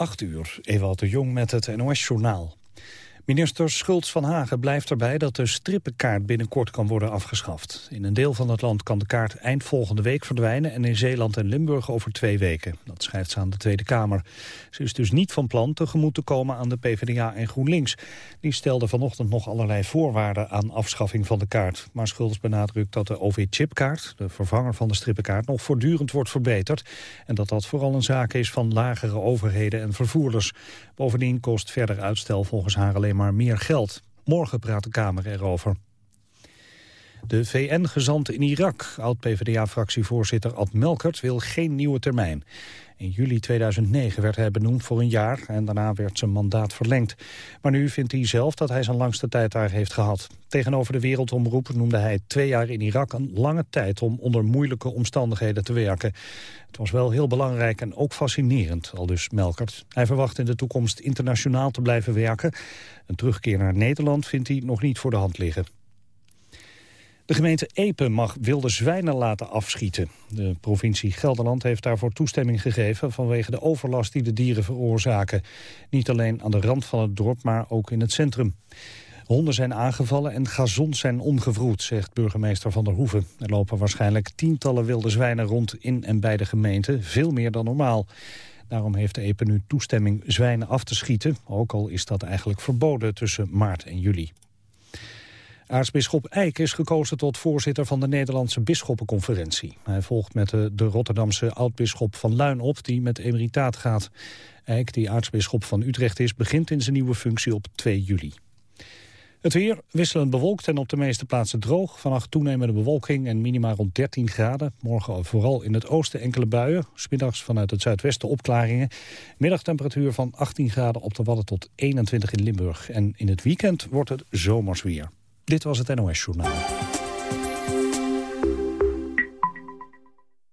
8 uur, Ewald de Jong met het NOS-journaal. Minister Schultz van Hagen blijft erbij dat de strippenkaart binnenkort kan worden afgeschaft. In een deel van het land kan de kaart eind volgende week verdwijnen en in Zeeland en Limburg over twee weken. Dat schrijft ze aan de Tweede Kamer. Ze is dus niet van plan tegemoet te komen aan de PvdA en GroenLinks. Die stelden vanochtend nog allerlei voorwaarden aan afschaffing van de kaart. Maar Schultz benadrukt dat de OV-chipkaart, de vervanger van de strippenkaart, nog voortdurend wordt verbeterd. En dat dat vooral een zaak is van lagere overheden en vervoerders. Bovendien kost verder uitstel volgens haar alleen maar meer geld. Morgen praat de Kamer erover. De VN-gezant in Irak, oud-PVDA-fractievoorzitter Ad Melkert, wil geen nieuwe termijn. In juli 2009 werd hij benoemd voor een jaar en daarna werd zijn mandaat verlengd. Maar nu vindt hij zelf dat hij zijn langste tijd daar heeft gehad. Tegenover de Wereldomroep noemde hij twee jaar in Irak een lange tijd om onder moeilijke omstandigheden te werken. Het was wel heel belangrijk en ook fascinerend, al dus Melkert. Hij verwacht in de toekomst internationaal te blijven werken. Een terugkeer naar Nederland vindt hij nog niet voor de hand liggen. De gemeente Epe mag wilde zwijnen laten afschieten. De provincie Gelderland heeft daarvoor toestemming gegeven... vanwege de overlast die de dieren veroorzaken. Niet alleen aan de rand van het dorp, maar ook in het centrum. Honden zijn aangevallen en gazons zijn omgevroed, zegt burgemeester Van der Hoeven. Er lopen waarschijnlijk tientallen wilde zwijnen rond in en bij de gemeente, veel meer dan normaal. Daarom heeft de Epe nu toestemming zwijnen af te schieten, ook al is dat eigenlijk verboden tussen maart en juli. Aartsbisschop Eijk is gekozen tot voorzitter van de Nederlandse Bisschoppenconferentie. Hij volgt met de, Rotterdamse oudbisschop van Luin op, die met emeritaat gaat. Eijk, die aartsbisschop van Utrecht is, begint in zijn nieuwe functie op 2 juli. Het weer wisselend bewolkt en op de meeste plaatsen droog. Vannacht toenemende bewolking en minima rond 13 graden. Morgen vooral in het oosten enkele buien. Smiddags vanuit het zuidwesten opklaringen. Middagtemperatuur van 18 graden op de Wadden tot 21 in Limburg. En in het weekend wordt het zomers weer. Dit was het NOS Journaal.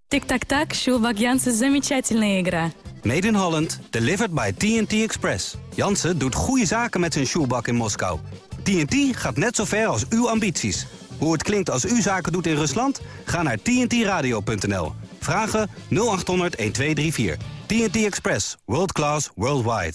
Tic-tac-tac, Sjoelbak Jansen, замечательная игра. Made in Holland, delivered by TNT Express. Jansen doet goede zaken met zijn shoebak in Moskou. TNT gaat net zo ver als uw ambities. Hoe het klinkt als u zaken doet in Rusland? Ga naar tntradio.nl. Vragen 0800 1234. TNT Express. World class, worldwide.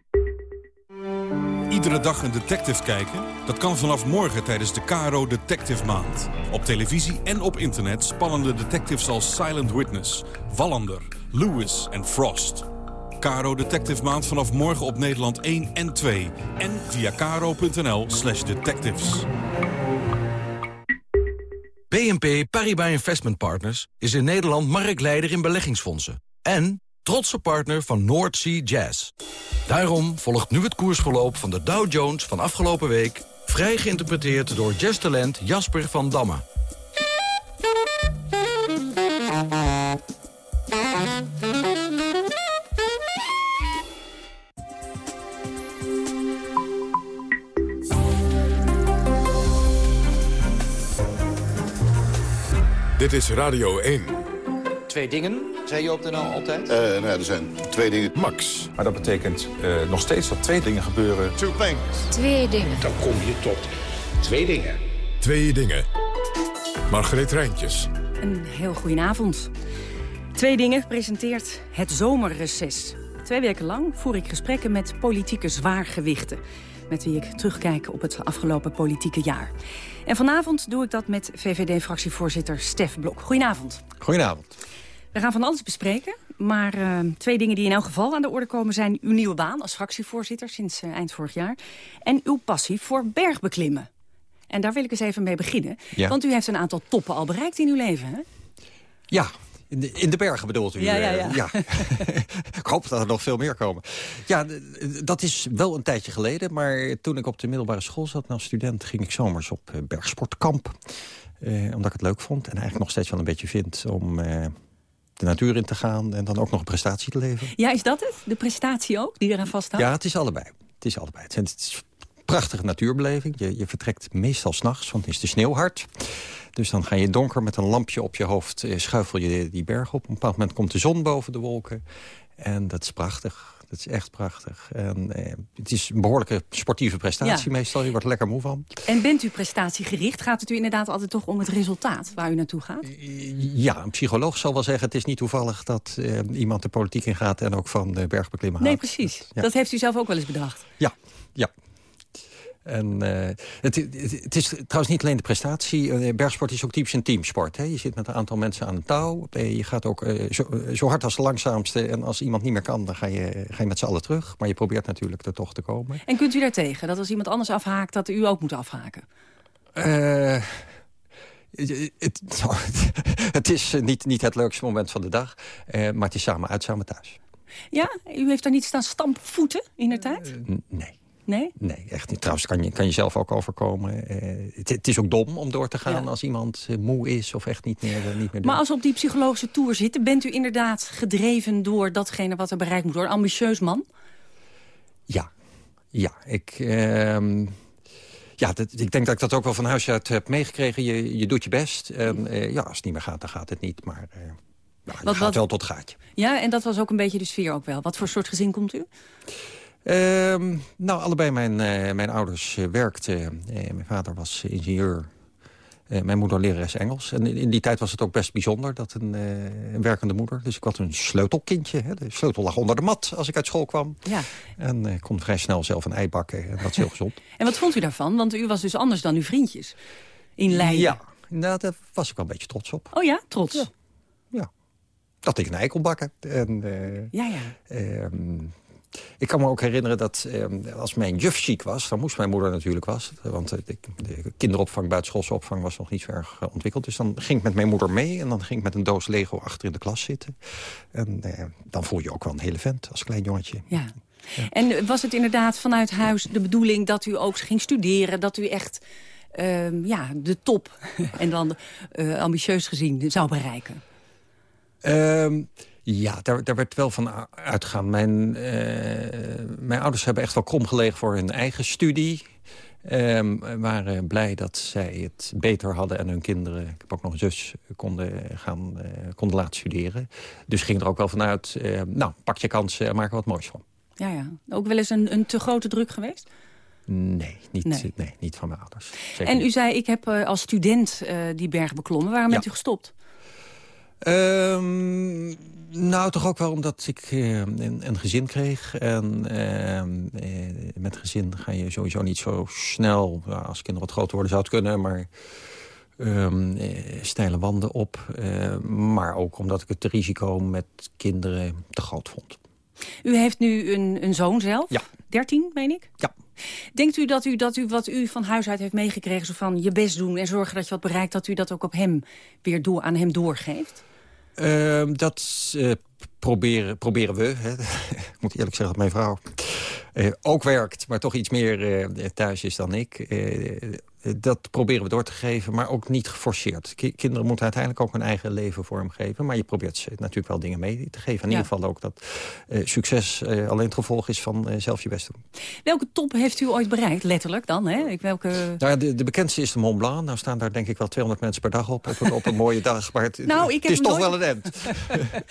Iedere dag een detective kijken? Dat kan vanaf morgen tijdens de Caro Detective Maand. Op televisie en op internet spannende detectives als Silent Witness, Wallander, Lewis en Frost. Caro Detective Maand vanaf morgen op Nederland 1 en 2. En via caro.nl slash detectives. BNP Paribas Investment Partners is in Nederland marktleider in beleggingsfondsen. En trotse partner van North Sea Jazz. Daarom volgt nu het koersverloop van de Dow Jones van afgelopen week... vrij geïnterpreteerd door jazztalent Jasper van Damme. Dit is Radio 1. Twee dingen, zei je op de NL altijd? Uh, nou, er zijn twee dingen. Max. Maar dat betekent uh, nog steeds dat twee dingen gebeuren. Two things. Twee dingen. Dan kom je tot twee dingen. Twee dingen. Margreet Rijntjes. Een heel goedenavond. Twee dingen presenteert het zomerreces. Twee weken lang voer ik gesprekken met politieke zwaargewichten met wie ik terugkijk op het afgelopen politieke jaar. En vanavond doe ik dat met VVD-fractievoorzitter Stef Blok. Goedenavond. Goedenavond. We gaan van alles bespreken, maar uh, twee dingen die in elk geval aan de orde komen... zijn uw nieuwe baan als fractievoorzitter sinds uh, eind vorig jaar... en uw passie voor bergbeklimmen. En daar wil ik eens even mee beginnen. Ja. Want u heeft een aantal toppen al bereikt in uw leven, hè? Ja, in de, in de bergen bedoelt u? Ja, ja, ja. Ja. ik hoop dat er nog veel meer komen. Ja, dat is wel een tijdje geleden. Maar toen ik op de middelbare school zat als student... ging ik zomers op bergsportkamp. Omdat ik het leuk vond. En eigenlijk nog steeds wel een beetje vind om de natuur in te gaan... en dan ook nog een prestatie te leveren. Ja, is dat het? De prestatie ook, die eraan vasthoudt? Ja, het is allebei. Het is allebei. Het, zijn, het is prachtige natuurbeleving. Je, je vertrekt meestal s'nachts, want het is de sneeuw hard. Dus dan ga je donker met een lampje op je hoofd... Eh, schuifel je die berg op. Op een bepaald moment komt de zon boven de wolken. En dat is prachtig. Dat is echt prachtig. En, eh, het is een behoorlijke sportieve prestatie ja. meestal. Je wordt er lekker moe van. En bent u prestatiegericht? Gaat het u inderdaad altijd toch om het resultaat waar u naartoe gaat? Ja, een psycholoog zal wel zeggen... het is niet toevallig dat eh, iemand de politiek ingaat... en ook van de bergbeklimmen Nee, houdt. precies. Dat, ja. dat heeft u zelf ook wel eens bedacht. Ja, ja. En uh, het, het, is trouwens niet alleen de prestatie. Uh, bergsport is ook typisch een teamsport. Hè? Je zit met een aantal mensen aan het touw. Uh, je gaat ook zo, zo, hard als de langzaamste. En als iemand niet meer kan, dan ga je, ga je met z'n allen terug. Maar je probeert natuurlijk er toch te komen. En kunt u daar tegen? Dat als iemand anders afhaakt, dat u ook moet afhaken? Het, het, is niet, niet het leukste moment van de dag. maar het is samen uit, samen thuis. Ja? U heeft daar niet staan stampvoeten in de tijd? nee. Nee? Nee, echt niet. Trouwens kan je, kan je zelf ook overkomen. Uh, het, het, is ook dom om door te gaan ja. als iemand uh, moe is of echt niet meer, uh, niet meer Maar als we op die psychologische tour zitten... bent u inderdaad gedreven door datgene wat er bereikt moet worden? Ambitieus man? Ja. Ja, ik... Uh, ja, dat, ik denk dat ik dat ook wel van huis uit heb meegekregen. Je, je doet je best. En ja, als het niet meer gaat, dan gaat het niet. Maar nou, je wat, gaat wat, wel tot gaatje. Ja, en dat was ook een beetje de sfeer ook wel. Wat voor soort gezin komt u? Uh, nou, allebei mijn, uh, mijn ouders uh, werkten. Uh, mijn vader was ingenieur. mijn moeder lerares Engels. En in, in, die tijd was het ook best bijzonder dat een, een werkende moeder... dus ik was een sleutelkindje. Hè. De sleutel lag onder de mat als ik uit school kwam. Ja. En kon vrij snel zelf een ei bakken. En dat is heel gezond. En wat vond u daarvan? Want u was dus anders dan uw vriendjes in Leiden. Ja, nou, daar was ik wel een beetje trots op. Oh ja, trots? Ja. ja. Dat ik een ei kon bakken. En, ja, ja. Ik kan me ook herinneren dat eh, als mijn juf ziek was... dan moest mijn moeder natuurlijk was. Want de, de kinderopvang, buitenschoolse opvang was nog niet zo erg ontwikkeld. Dus dan ging ik met mijn moeder mee en dan ging ik met een doos Lego achter in de klas zitten. En eh, dan voel je ook wel een hele vent als klein jongetje. Ja. ja. En was het inderdaad vanuit huis de bedoeling dat u ook ging studeren? Dat u echt uh, ja, de top, en dan uh, ambitieus gezien, zou bereiken? Um, ja, daar, daar werd wel van uitgegaan. Mijn, uh, mijn ouders hebben echt wel krom gelegen voor hun eigen studie. Um, waren blij dat zij het beter hadden en hun kinderen... ik heb ook nog een zus, konden, gaan, uh, konden laten studeren. Dus ging er ook wel vanuit, uh, nou, pak je kansen en maak er wat moois van. Ja, ja. Ook wel eens een, een te grote druk geweest? Nee, niet, nee. nee niet van mijn ouders. Zeker en u niet. zei, ik heb als student die berg beklommen. Waarom ja. bent u gestopt? Um, nou, toch ook wel omdat ik uh, een, een, gezin kreeg. En uh, met gezin ga je sowieso niet zo snel... Nou, als kinderen wat groter worden zou het kunnen, maar... Um, steile wanden op. Maar ook omdat ik het risico met kinderen te groot vond. U heeft nu een, een zoon zelf? Ja. 13, meen ik? Ja. Denkt u dat, u dat u wat u van huis uit heeft meegekregen... zo van je best doen en zorgen dat je wat bereikt... dat u dat ook op hem weer door, aan hem doorgeeft? Uh, dat uh, proberen, proberen we. Hè. ik moet eerlijk zeggen dat mijn vrouw uh, ook werkt... maar toch iets meer thuis is dan ik. Dat proberen we door te geven, maar ook niet geforceerd. Kinderen moeten uiteindelijk ook hun eigen leven vormgeven... maar je probeert ze natuurlijk wel dingen mee te geven. In ja. ieder geval ook dat succes alleen het gevolg is van zelf je best doen. Welke top heeft u ooit bereikt, letterlijk dan? Hè? Welke... Nou, de, de bekendste is de Mont Blanc. Nou staan daar denk ik wel 200 mensen per dag op, op, een, op een mooie dag. Maar het, nou, ik het is toch nooit... wel een end.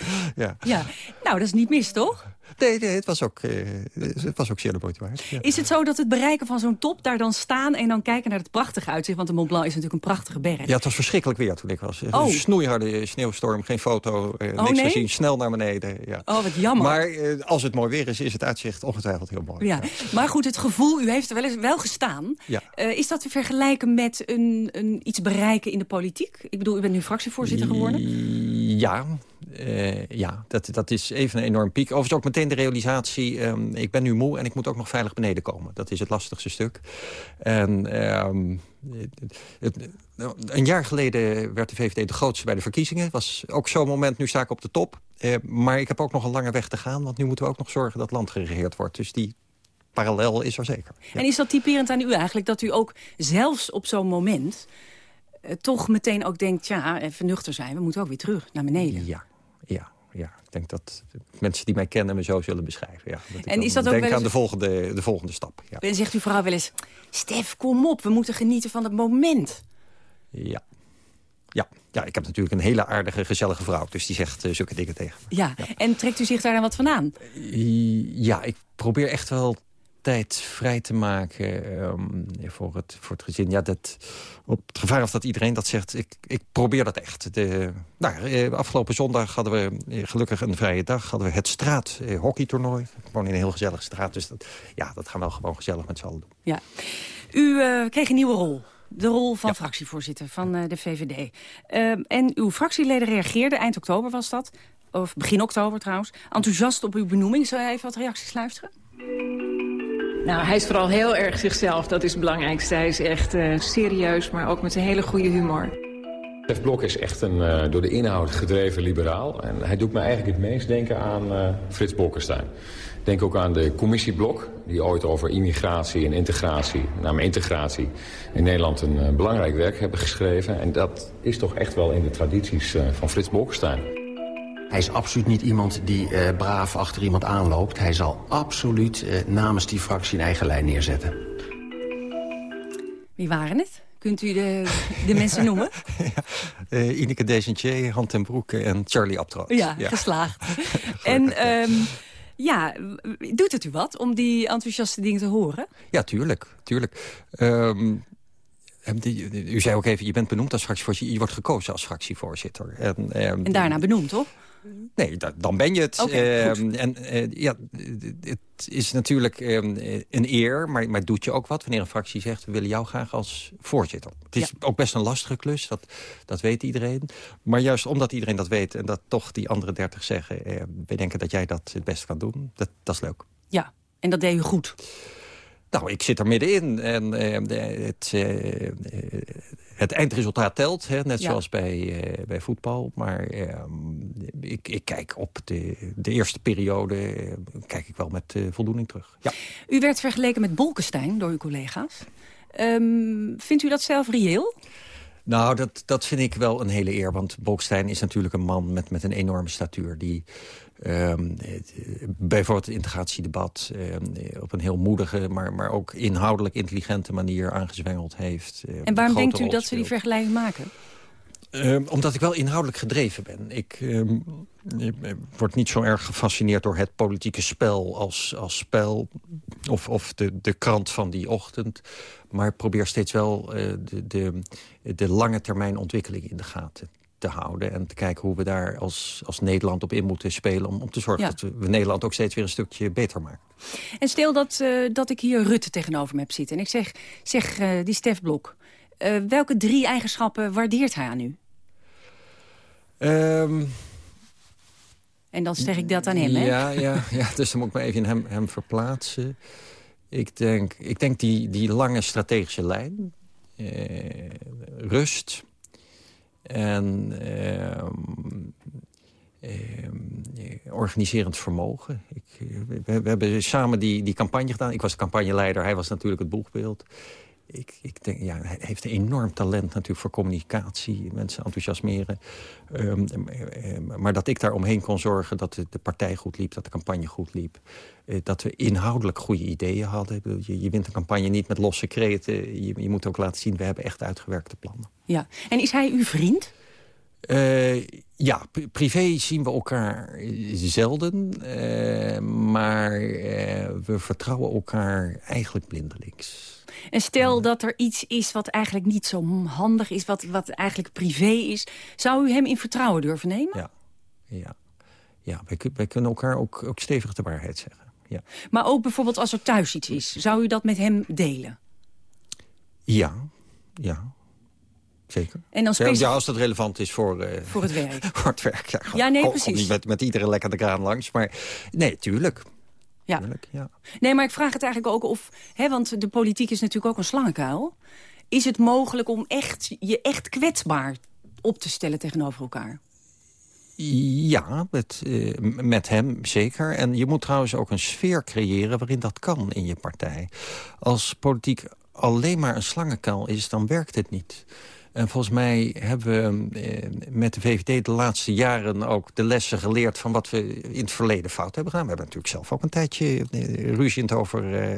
ja. ja, nou dat is niet mis, toch? Nee, nee het, was ook, uh, het was ook zeer de moeite waard. Ja. Is het zo dat het bereiken van zo'n top, daar dan staan... en dan kijken naar het prachtige uitzicht? Want de Mont Blanc is natuurlijk een prachtige berg. Ja, het was verschrikkelijk weer toen ik was. Oh. Een snoeiharde sneeuwstorm, geen foto, uh, oh, niks nee? gezien. Snel naar beneden. Ja. Oh, wat jammer. Maar uh, als het mooi weer is, is het uitzicht ongetwijfeld heel mooi. Ja. ja. Maar goed, het gevoel, u heeft er wel eens wel gestaan. Ja. is dat te vergelijken met een, een, iets bereiken in de politiek? Ik bedoel, u bent nu fractievoorzitter geworden. Ja, Uh, ja, dat, dat is even een enorm piek. Overigens ook meteen de realisatie... Um, ik ben nu moe en ik moet ook nog veilig beneden komen. Dat is het lastigste stuk. En um, het, een jaar geleden werd de VVD de grootste bij de verkiezingen. was ook zo'n moment, nu sta ik op de top. Uh, maar ik heb ook nog een lange weg te gaan. Want nu moeten we ook nog zorgen dat land geregeerd wordt. Dus die parallel is er zeker. En is dat typerend aan u eigenlijk? Dat u ook zelfs op zo'n moment... Uh, toch meteen ook denkt, ja, even nuchter zijn. We moeten ook weer terug naar beneden. Ja, ja, ja. Ik denk dat mensen die mij kennen me zo zullen beschrijven. Ja. Dat en is dat ook denk eens... aan de volgende, de volgende stap. Ja. En zegt uw vrouw wel eens... Stef, kom op, we moeten genieten van het moment. Ja. Ja. ja, ik heb natuurlijk een hele aardige, gezellige vrouw. Dus die zegt uh, zulke dingen tegen me. Ja. ja. en trekt u zich daar dan wat van aan? Ja, ik probeer echt wel tijd vrij te maken um, voor, het, voor het gezin. Ja, dat, op het gevaar of dat iedereen dat zegt, ik, ik probeer dat echt. De, nou, eh, afgelopen zondag hadden we eh, gelukkig een vrije dag. Hadden we het straat eh, hockeytoernooi. Gewoon in een heel gezellige straat. Dus dat, ja, dat gaan we wel gewoon gezellig met z'n allen doen. Ja. U uh, kreeg een nieuwe rol. De rol van ja. fractievoorzitter van uh, de VVD. Uh, en uw fractieleden reageerden, eind oktober was dat... of begin oktober trouwens, enthousiast op uw benoeming. Zou je even wat reacties luisteren? Nou, hij is vooral heel erg zichzelf, dat is het belangrijkste. Hij is echt uh, serieus, maar ook met een hele goede humor. Stef Blok is echt een uh, door de inhoud gedreven liberaal. En hij doet me eigenlijk het meest denken aan uh, Frits Bolkestein. Denk ook aan de commissie Blok, die ooit over immigratie en integratie, name integratie, in Nederland een belangrijk werk hebben geschreven. En dat is toch echt wel in de tradities van Frits Bolkestein. Hij is absoluut niet iemand die uh, braaf achter iemand aanloopt. Hij zal absoluut uh, namens die fractie een eigen lijn neerzetten. Wie waren het? Kunt u de, de mensen noemen? ja, uh, Ineke Desentier, Han ten Broeke en Charlie Abtroot. Ja, ja. geslaagd. en um, ja, doet het u wat om die enthousiaste dingen te horen? Ja, tuurlijk. tuurlijk. Um, u zei ook even, je bent benoemd als fractievoorzitter. Je wordt gekozen als fractievoorzitter. En, um, en daarna benoemd, toch? Nee, dat, dan ben je het. Okay, uh, en uh, ja, het is natuurlijk uh, een eer, maar, maar doet je ook wat... wanneer een fractie zegt, we willen jou graag als voorzitter. Het is ja. ook best een lastige klus, dat, dat weet iedereen. Maar juist omdat iedereen dat weet en dat toch die andere dertig zeggen... Uh, we denken dat jij dat het best kan doen, dat, dat is leuk. Ja, en dat deed je goed. Nou, ik zit er middenin. En uh, het, uh, het eindresultaat telt, hè, net ja. zoals bij, uh, bij voetbal. Maar ik, ik, kijk op de, de eerste periode kijk ik wel met voldoening terug. Ja. U werd vergeleken met Bolkestein door uw collega's. Um, vindt u dat zelf reëel? Nou, dat, dat vind ik wel een hele eer. Want Bolkestein is natuurlijk een man met, met een enorme statuur... die Um, bijvoorbeeld het integratiedebat um, op een heel moedige... Maar, maar ook inhoudelijk intelligente manier aangezwengeld heeft. Um, en waarom denkt u dat ze die vergelijking maken? omdat ik wel inhoudelijk gedreven ben. Ik, ik word niet zo erg gefascineerd door het politieke spel als, als spel... of, of de, de krant van die ochtend. Maar probeer steeds wel uh, de, de, de lange termijn ontwikkeling in de gaten te houden. En te kijken hoe we daar als, als Nederland op in moeten spelen... om, om te zorgen ja. dat we Nederland ook steeds weer een stukje beter maken. En stel dat, uh, dat ik hier Rutte tegenover me heb zitten. En ik zeg, zeg uh, die Stef Blok... Uh, welke drie eigenschappen waardeert hij aan u? Um, en dan zeg ik dat aan hem, ja, hè? Ja, ja, dus dan moet ik me even hem, hem verplaatsen. Ik denk, ik denk die, die lange strategische lijn. rust en uh, uh, organiserend vermogen. Ik, we, we, hebben samen die, die campagne gedaan. Ik was de campagneleider, hij was natuurlijk het boegbeeld. Ik, ik denk, ja, hij heeft een enorm talent natuurlijk voor communicatie. Mensen enthousiasmeren. Um, maar dat ik daar omheen kon zorgen dat de, de, partij goed liep. Dat de campagne goed liep. Uh, dat we inhoudelijk goede ideeën hadden. Je, je wint een campagne niet met losse kreten. Je, je, moet ook laten zien, we hebben echt uitgewerkte plannen. Ja, en is hij uw vriend? Uh, ja, privé zien we elkaar zelden. Uh, maar we vertrouwen elkaar eigenlijk blindelings. En stel dat er iets is wat eigenlijk niet zo handig is... wat, wat eigenlijk privé is... zou u hem in vertrouwen durven nemen? Ja, ja. ja wij, wij kunnen elkaar ook, ook stevig de waarheid zeggen. Ja. Maar ook bijvoorbeeld als er thuis iets is... zou u dat met hem delen? Ja, ja. Zeker. En dan specifiek... ja, als dat relevant is voor, uh, voor het werk. voor het werk, ja. Ja, nee, precies. kom niet met, met iedere lekker de kraan langs. Maar nee, tuurlijk. Ja. Tuurlijk, ja. Nee, maar ik vraag het eigenlijk ook of... Hè, want de politiek is natuurlijk ook een slangenkuil. Is het mogelijk om echt, je echt kwetsbaar op te stellen tegenover elkaar? Ja, met, eh, met hem zeker. En je moet trouwens ook een sfeer creëren waarin dat kan in je partij. Als politiek alleen maar een slangenkuil is, dan werkt het niet. En volgens mij hebben we eh, met de VVD de laatste jaren ook de lessen geleerd... van wat we in het verleden fout hebben gedaan. We hebben natuurlijk zelf ook een tijdje eh, ruziend over... eh,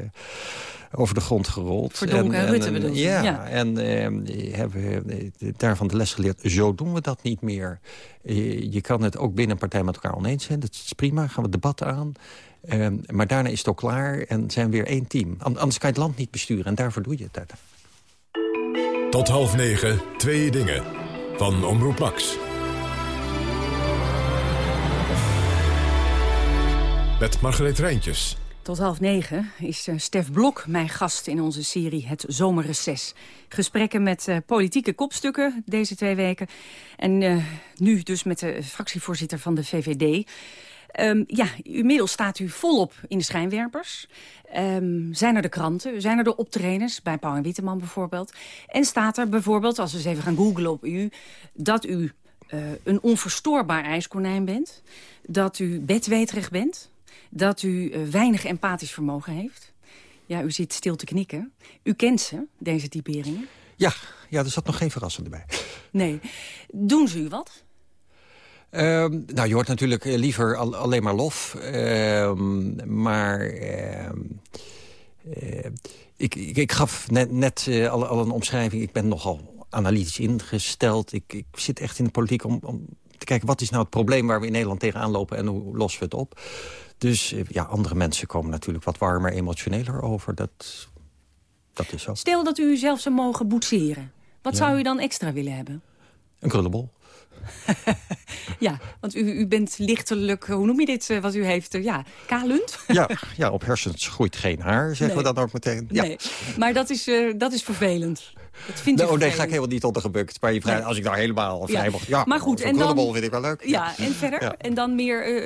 over de grond gerold. Verdonken en Rutte bedoelt u? Ja, Ja. en eh, hebben we eh, daarvan de les geleerd. Zo doen we dat niet meer. Je kan het ook binnen een partij met elkaar oneens zijn. Dat is prima, gaan we het debat aan. Eh, maar daarna is het ook klaar en zijn we weer één team. An- Anders kan je het land niet besturen en daarvoor doe je het. Tot half negen, twee dingen. Van Omroep Max. Met Margreet Rijntjes. Tot half negen is eh, Stef Blok mijn gast in onze serie Het Zomerreces. Gesprekken met eh, politieke kopstukken deze twee weken. En eh, nu dus met de fractievoorzitter van de VVD. Ehm, ja, inmiddels staat u volop in de schijnwerpers. Ehm, zijn er de kranten, zijn er de optredens, bij Pauw en Witteman bijvoorbeeld. En staat er bijvoorbeeld, als we eens even gaan googlen op u... dat u eh, een onverstoorbaar ijskonijn bent. Dat u bedweterig bent. Dat u eh, weinig empathisch vermogen heeft. Ja, u zit stil te knikken. U kent ze, deze typeringen? Ja, ja, er zat nog geen verrassende bij. Nee. Doen ze u wat? Ehm, nou, je hoort natuurlijk eh, liever al- alleen maar lof. Ehm, maar ehm, eh, ik, ik, ik gaf net, net eh, al, al een omschrijving. Ik ben nogal analytisch ingesteld. Ik, ik zit echt in de politiek om, om te kijken... wat is nou het probleem waar we in Nederland tegenaan lopen... en hoe lossen we het op. Dus ja, andere mensen komen natuurlijk wat warmer, emotioneler over. Dat, dat is zo. Stel dat u uzelf zou mogen boetseren. Wat Ja. zou u dan extra willen hebben? Een krullenbol. Ja, want u, u bent lichtelijk, hoe noem je dit, eh, wat u heeft? eh, Ja, kalend? Ja, ja, op hersens groeit geen haar, zeggen Nee. we dan ook meteen. Ja. Nee, maar dat is, eh, dat is vervelend. Dat vindt u Nou, nee, ga ik helemaal niet ondergebukt. Maar je vraagt, Nee. als ik nou helemaal vrij Ja. mag... Ja, Maar goed, en dan- vind ik wel leuk. Ja, en verder? Ja. En dan meer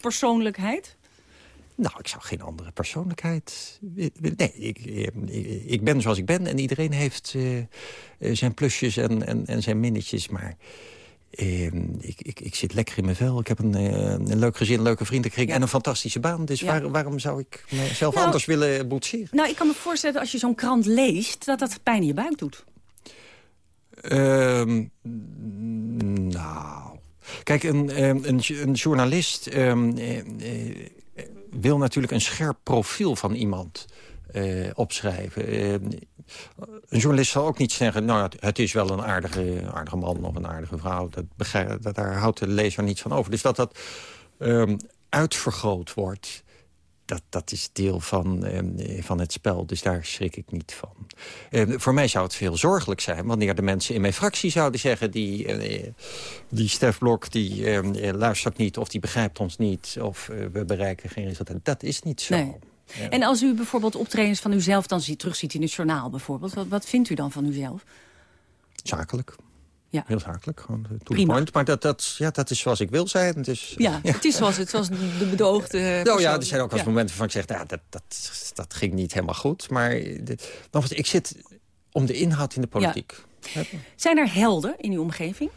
persoonlijkheid? Nou, ik zou geen andere persoonlijkheid... Nee, ik, ik, ben zoals ik ben en iedereen heeft zijn plusjes en, en, en zijn minnetjes. Maar eh, ik, ik, ik zit lekker in mijn vel. Ik heb een, eh, een leuk gezin, leuke vriendenkring en een fantastische baan. Dus Ja. waar- waarom zou ik mezelf Nou, anders willen boetseren? Nou, ik kan me voorstellen dat als je zo'n krant leest... dat dat pijn in je buik doet. Ehm, nou... Kijk, een, ehm, een, een journalist ehm, eh, eh, wil natuurlijk een scherp profiel van iemand opschrijven. Een journalist zal ook niet zeggen... nou, het, is wel een aardige, aardige man of een aardige vrouw. Dat dat, daar houdt de lezer niet van over. Dus dat dat ehm, uitvergroot wordt... Dat, dat is deel van, ehm, van het spel, dus daar schrik ik niet van. Ehm, voor mij zou het veel zorgelijk zijn... wanneer de mensen in mijn fractie zouden zeggen... die, eh, die Stef Blok die, eh, luistert niet of die begrijpt ons niet... of eh, we bereiken geen resultaat. Dat is niet zo. En als u bijvoorbeeld optredens van uzelf dan ziet, terugziet in het journaal bijvoorbeeld... wat, wat vindt u dan van uzelf? Zakelijk. Ja. Heel zakelijk, gewoon to the Prima. point. Maar dat, dat, ja, dat is zoals ik wil zijn. Dus, Ja, het is zoals, het, zoals de bedoogde Nou ja, er zijn ook wel eens Ja. momenten waarvan ik zeg... Nou, dat, dat, dat ging niet helemaal goed. Maar nogmaals, ik zit om de inhoud in de politiek. Zijn er helden in uw omgeving?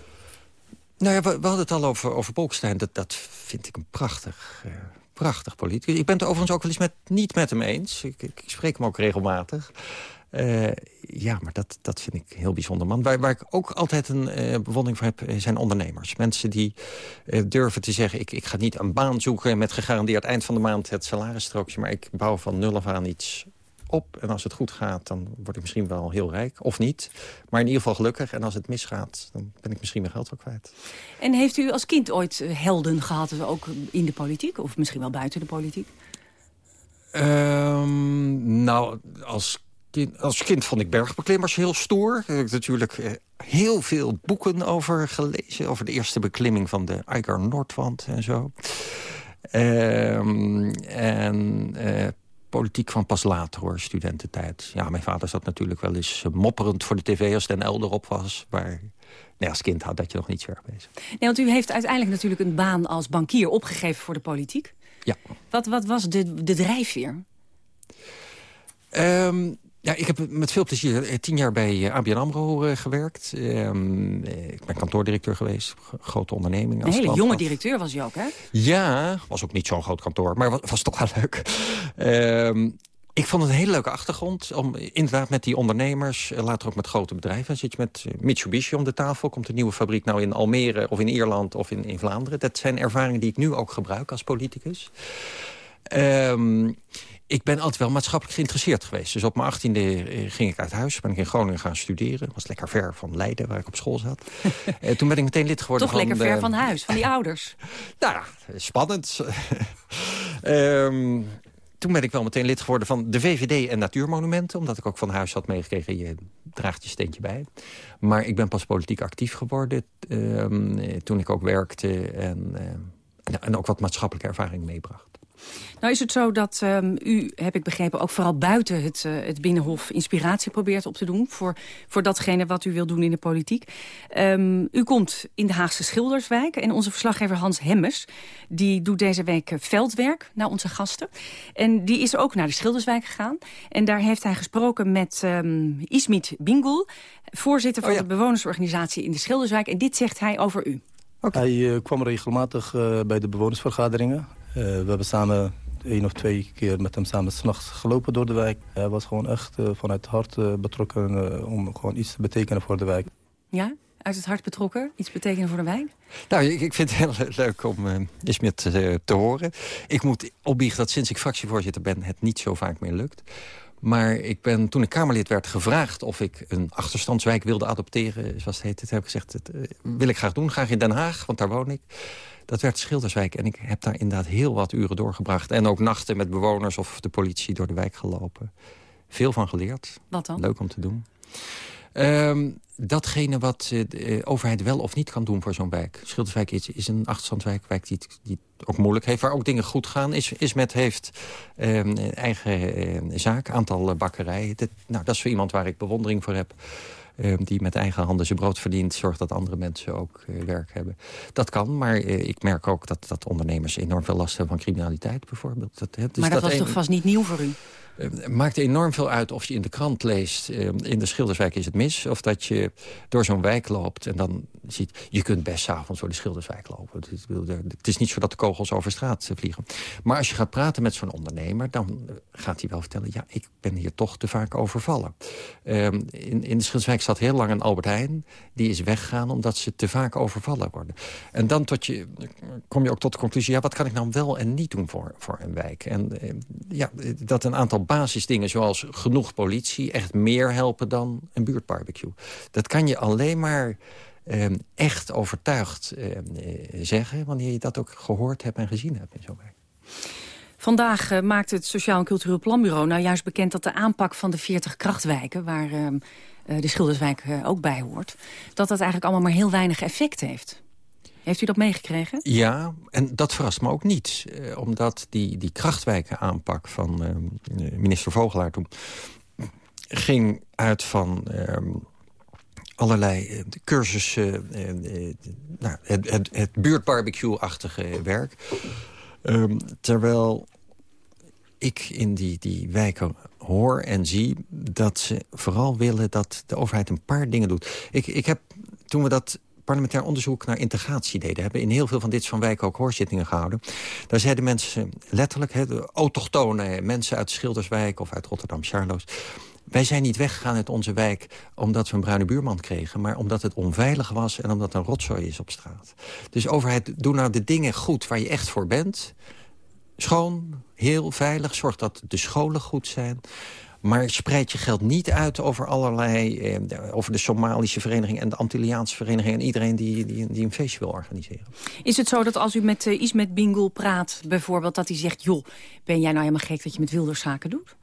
Nou ja, we, we hadden het al over, over Bolkestein. Dat, dat vind ik een prachtig, eh, prachtig politicus. Ik ben het overigens ook wel eens met, niet met hem eens. Ik, ik, spreek hem ook regelmatig. Eh, ja, maar dat, dat vind ik heel bijzonder man. Waar, ik ook altijd een eh, bewondering voor heb, eh, zijn ondernemers. Mensen die durven te zeggen... Ik, ik ga niet een baan zoeken met gegarandeerd eind van de maand het salarisstrookje... maar ik bouw van nul af aan iets op. En als het goed gaat, dan word ik misschien wel heel rijk. Of niet. Maar in ieder geval gelukkig. En als het misgaat, dan ben ik misschien mijn geld wel kwijt. En heeft u als kind ooit eh, helden gehad, ook in de politiek? Of misschien wel buiten de politiek? Ehm, nou, als kind, als kind vond ik bergbeklimmers heel stoer. Ik heb natuurlijk eh, heel veel boeken over gelezen. Over de eerste beklimming van de Eiger Noordwand en zo. Ehm, en eh, politiek kwam pas later hoor, studententijd. Ja, mijn vader zat natuurlijk wel eens mopperend voor de tv als Den Elder op was. Maar nee, als kind had dat je nog niet zo erg bezig. Nee, want u heeft uiteindelijk natuurlijk een baan als bankier opgegeven voor de politiek. Ja. Wat, wat was de, de drijfveer? Um, ja, ik heb met veel plezier eh, tien jaar bij eh, ABN AMRO uh, gewerkt. Um, ik ben kantoordirecteur geweest, grote onderneming. Een hele jonge directeur was je ook, hè? Ja, was ook niet zo'n groot kantoor, maar was, was toch wel leuk. Um, ik vond het een hele leuke achtergrond. Om inderdaad met die ondernemers, later ook met grote bedrijven. zit je met Mitsubishi om de tafel. Komt een nieuwe fabriek nou in Almere of in Ierland of in, in Vlaanderen. Dat zijn ervaringen die ik nu ook gebruik als politicus. Um, ik ben altijd wel maatschappelijk geïnteresseerd geweest. Dus op mijn achttiende eh, ging ik uit huis. Ben ik in Groningen gaan studeren. was lekker ver van Leiden, waar ik op school zat. uh, toen ben ik meteen lid geworden Toch van... lekker ver van huis, van die ouders. nou, spannend. um, toen ben ik wel meteen lid geworden van de VVD en Natuurmonumenten. Omdat ik ook van huis had meegekregen, je draagt je steentje bij. Maar ik ben pas politiek actief geworden um, toen ik ook werkte. En, uh, en ook wat maatschappelijke ervaring meebracht. Nou is het zo dat um, u, heb ik begrepen, ook vooral buiten het, uh, het Binnenhof inspiratie probeert op te doen voor, voor datgene wat u wil doen in de politiek. Um, u komt in de Haagse Schilderswijk en onze verslaggever Hans Hemmers, die doet deze week veldwerk naar onze gasten. En die is ook naar de Schilderswijk gegaan en daar heeft hij gesproken met um, Ismit Bingul, voorzitter van oh ja. de bewonersorganisatie in de Schilderswijk. En dit zegt hij over u. Okay. Hij uh, kwam regelmatig uh, bij de bewonersvergaderingen. Uh, we hebben samen één of twee keer met hem samen s'nachts gelopen door de wijk. Hij was gewoon echt uh, vanuit het hart uh, betrokken uh, om gewoon iets te betekenen voor de wijk. Ja, uit het hart betrokken? Iets betekenen voor de wijk? Nou, ik, ik vind het heel leuk om uh, eens meer te, te horen. Ik moet opbiechten dat sinds ik fractievoorzitter ben het niet zo vaak meer lukt. Maar ik ben, toen ik Kamerlid werd gevraagd of ik een achterstandswijk wilde adopteren... zoals het heet, heb ik gezegd, dat wil ik graag doen. Graag in Den Haag, want daar woon ik. Dat werd Schilderswijk en ik heb daar inderdaad heel wat uren doorgebracht. En ook nachten met bewoners of de politie door de wijk gelopen. Veel van geleerd. Wat dan? Leuk om te doen. Um, datgene wat de overheid wel of niet kan doen voor zo'n wijk. Schilderswijk is, is een achterstandswijk wijk die, die het ook moeilijk heeft. Waar ook dingen goed gaan. Is, Ismet heeft um, eigen uh, zaak, aantal bakkerijen. Dat, nou, dat is voor iemand waar ik bewondering voor heb. Uh, die met eigen handen zijn brood verdient... zorgt dat andere mensen ook uh, werk hebben. Dat kan, maar uh, ik merk ook dat, dat ondernemers enorm veel last hebben van criminaliteit bijvoorbeeld. Dat, dus maar dat, dat was toch vast niet nieuw voor u? Het maakt enorm veel uit of je in de krant leest... in de Schilderswijk is het mis... of dat je door zo'n wijk loopt en dan ziet... je kunt best s'avonds door de Schilderswijk lopen. Het is niet zo dat de kogels over straat vliegen. Maar als je gaat praten met zo'n ondernemer... dan gaat hij wel vertellen... ja, ik ben hier toch te vaak overvallen. Um, in, in de Schilderswijk zat heel lang een Albert Heijn. Die is weggegaan omdat ze te vaak overvallen worden. En dan tot je, kom je ook tot de conclusie... ja, wat kan ik nou wel en niet doen voor, voor een wijk? En ja, dat een aantal basisdingen zoals genoeg politie... echt meer helpen dan een buurtbarbecue. Dat kan je alleen maar um, echt overtuigd um, zeggen... wanneer je dat ook gehoord hebt en gezien hebt in zo'n. Vandaag uh, maakt het Sociaal en Cultureel Planbureau nou juist bekend... dat de aanpak van de 40 krachtwijken, waar uh, de Schilderswijk ook bij hoort... dat dat eigenlijk allemaal maar heel weinig effect heeft. Heeft u dat meegekregen? Ja, en dat verrast me ook niet. Uh, omdat die, die krachtwijken aanpak van uh, minister Vogelaar toen... ging uit van uh, allerlei cursussen... nou, het, het, het buurtbarbecue-achtige werk. Um, terwijl ik in die, die wijken hoor en zie dat ze vooral willen dat de overheid een paar dingen doet. Ik, ik heb, toen we dat parlementair onderzoek naar integratie deden. hebben in heel veel van dit soort wijken ook hoorzittingen gehouden. Daar zeiden mensen letterlijk, de autochtone mensen uit Schilderswijk of uit Rotterdam-Charloes... Wij zijn niet weggegaan uit onze wijk omdat we een bruine buurman kregen... maar omdat het onveilig was en omdat er een rotzooi is op straat. Dus overheid, doe nou de dingen goed waar je echt voor bent. Schoon, heel veilig, zorg dat de scholen goed zijn... Maar spreid je geld niet uit over allerlei... Eh, over de Somalische vereniging en de Antilliaanse vereniging... en iedereen die, die, die een feestje wil organiseren. Is het zo dat als u met uh, Ismet Bingel praat bijvoorbeeld... dat hij zegt, joh, ben jij nou helemaal gek dat je met wilderszaken doet?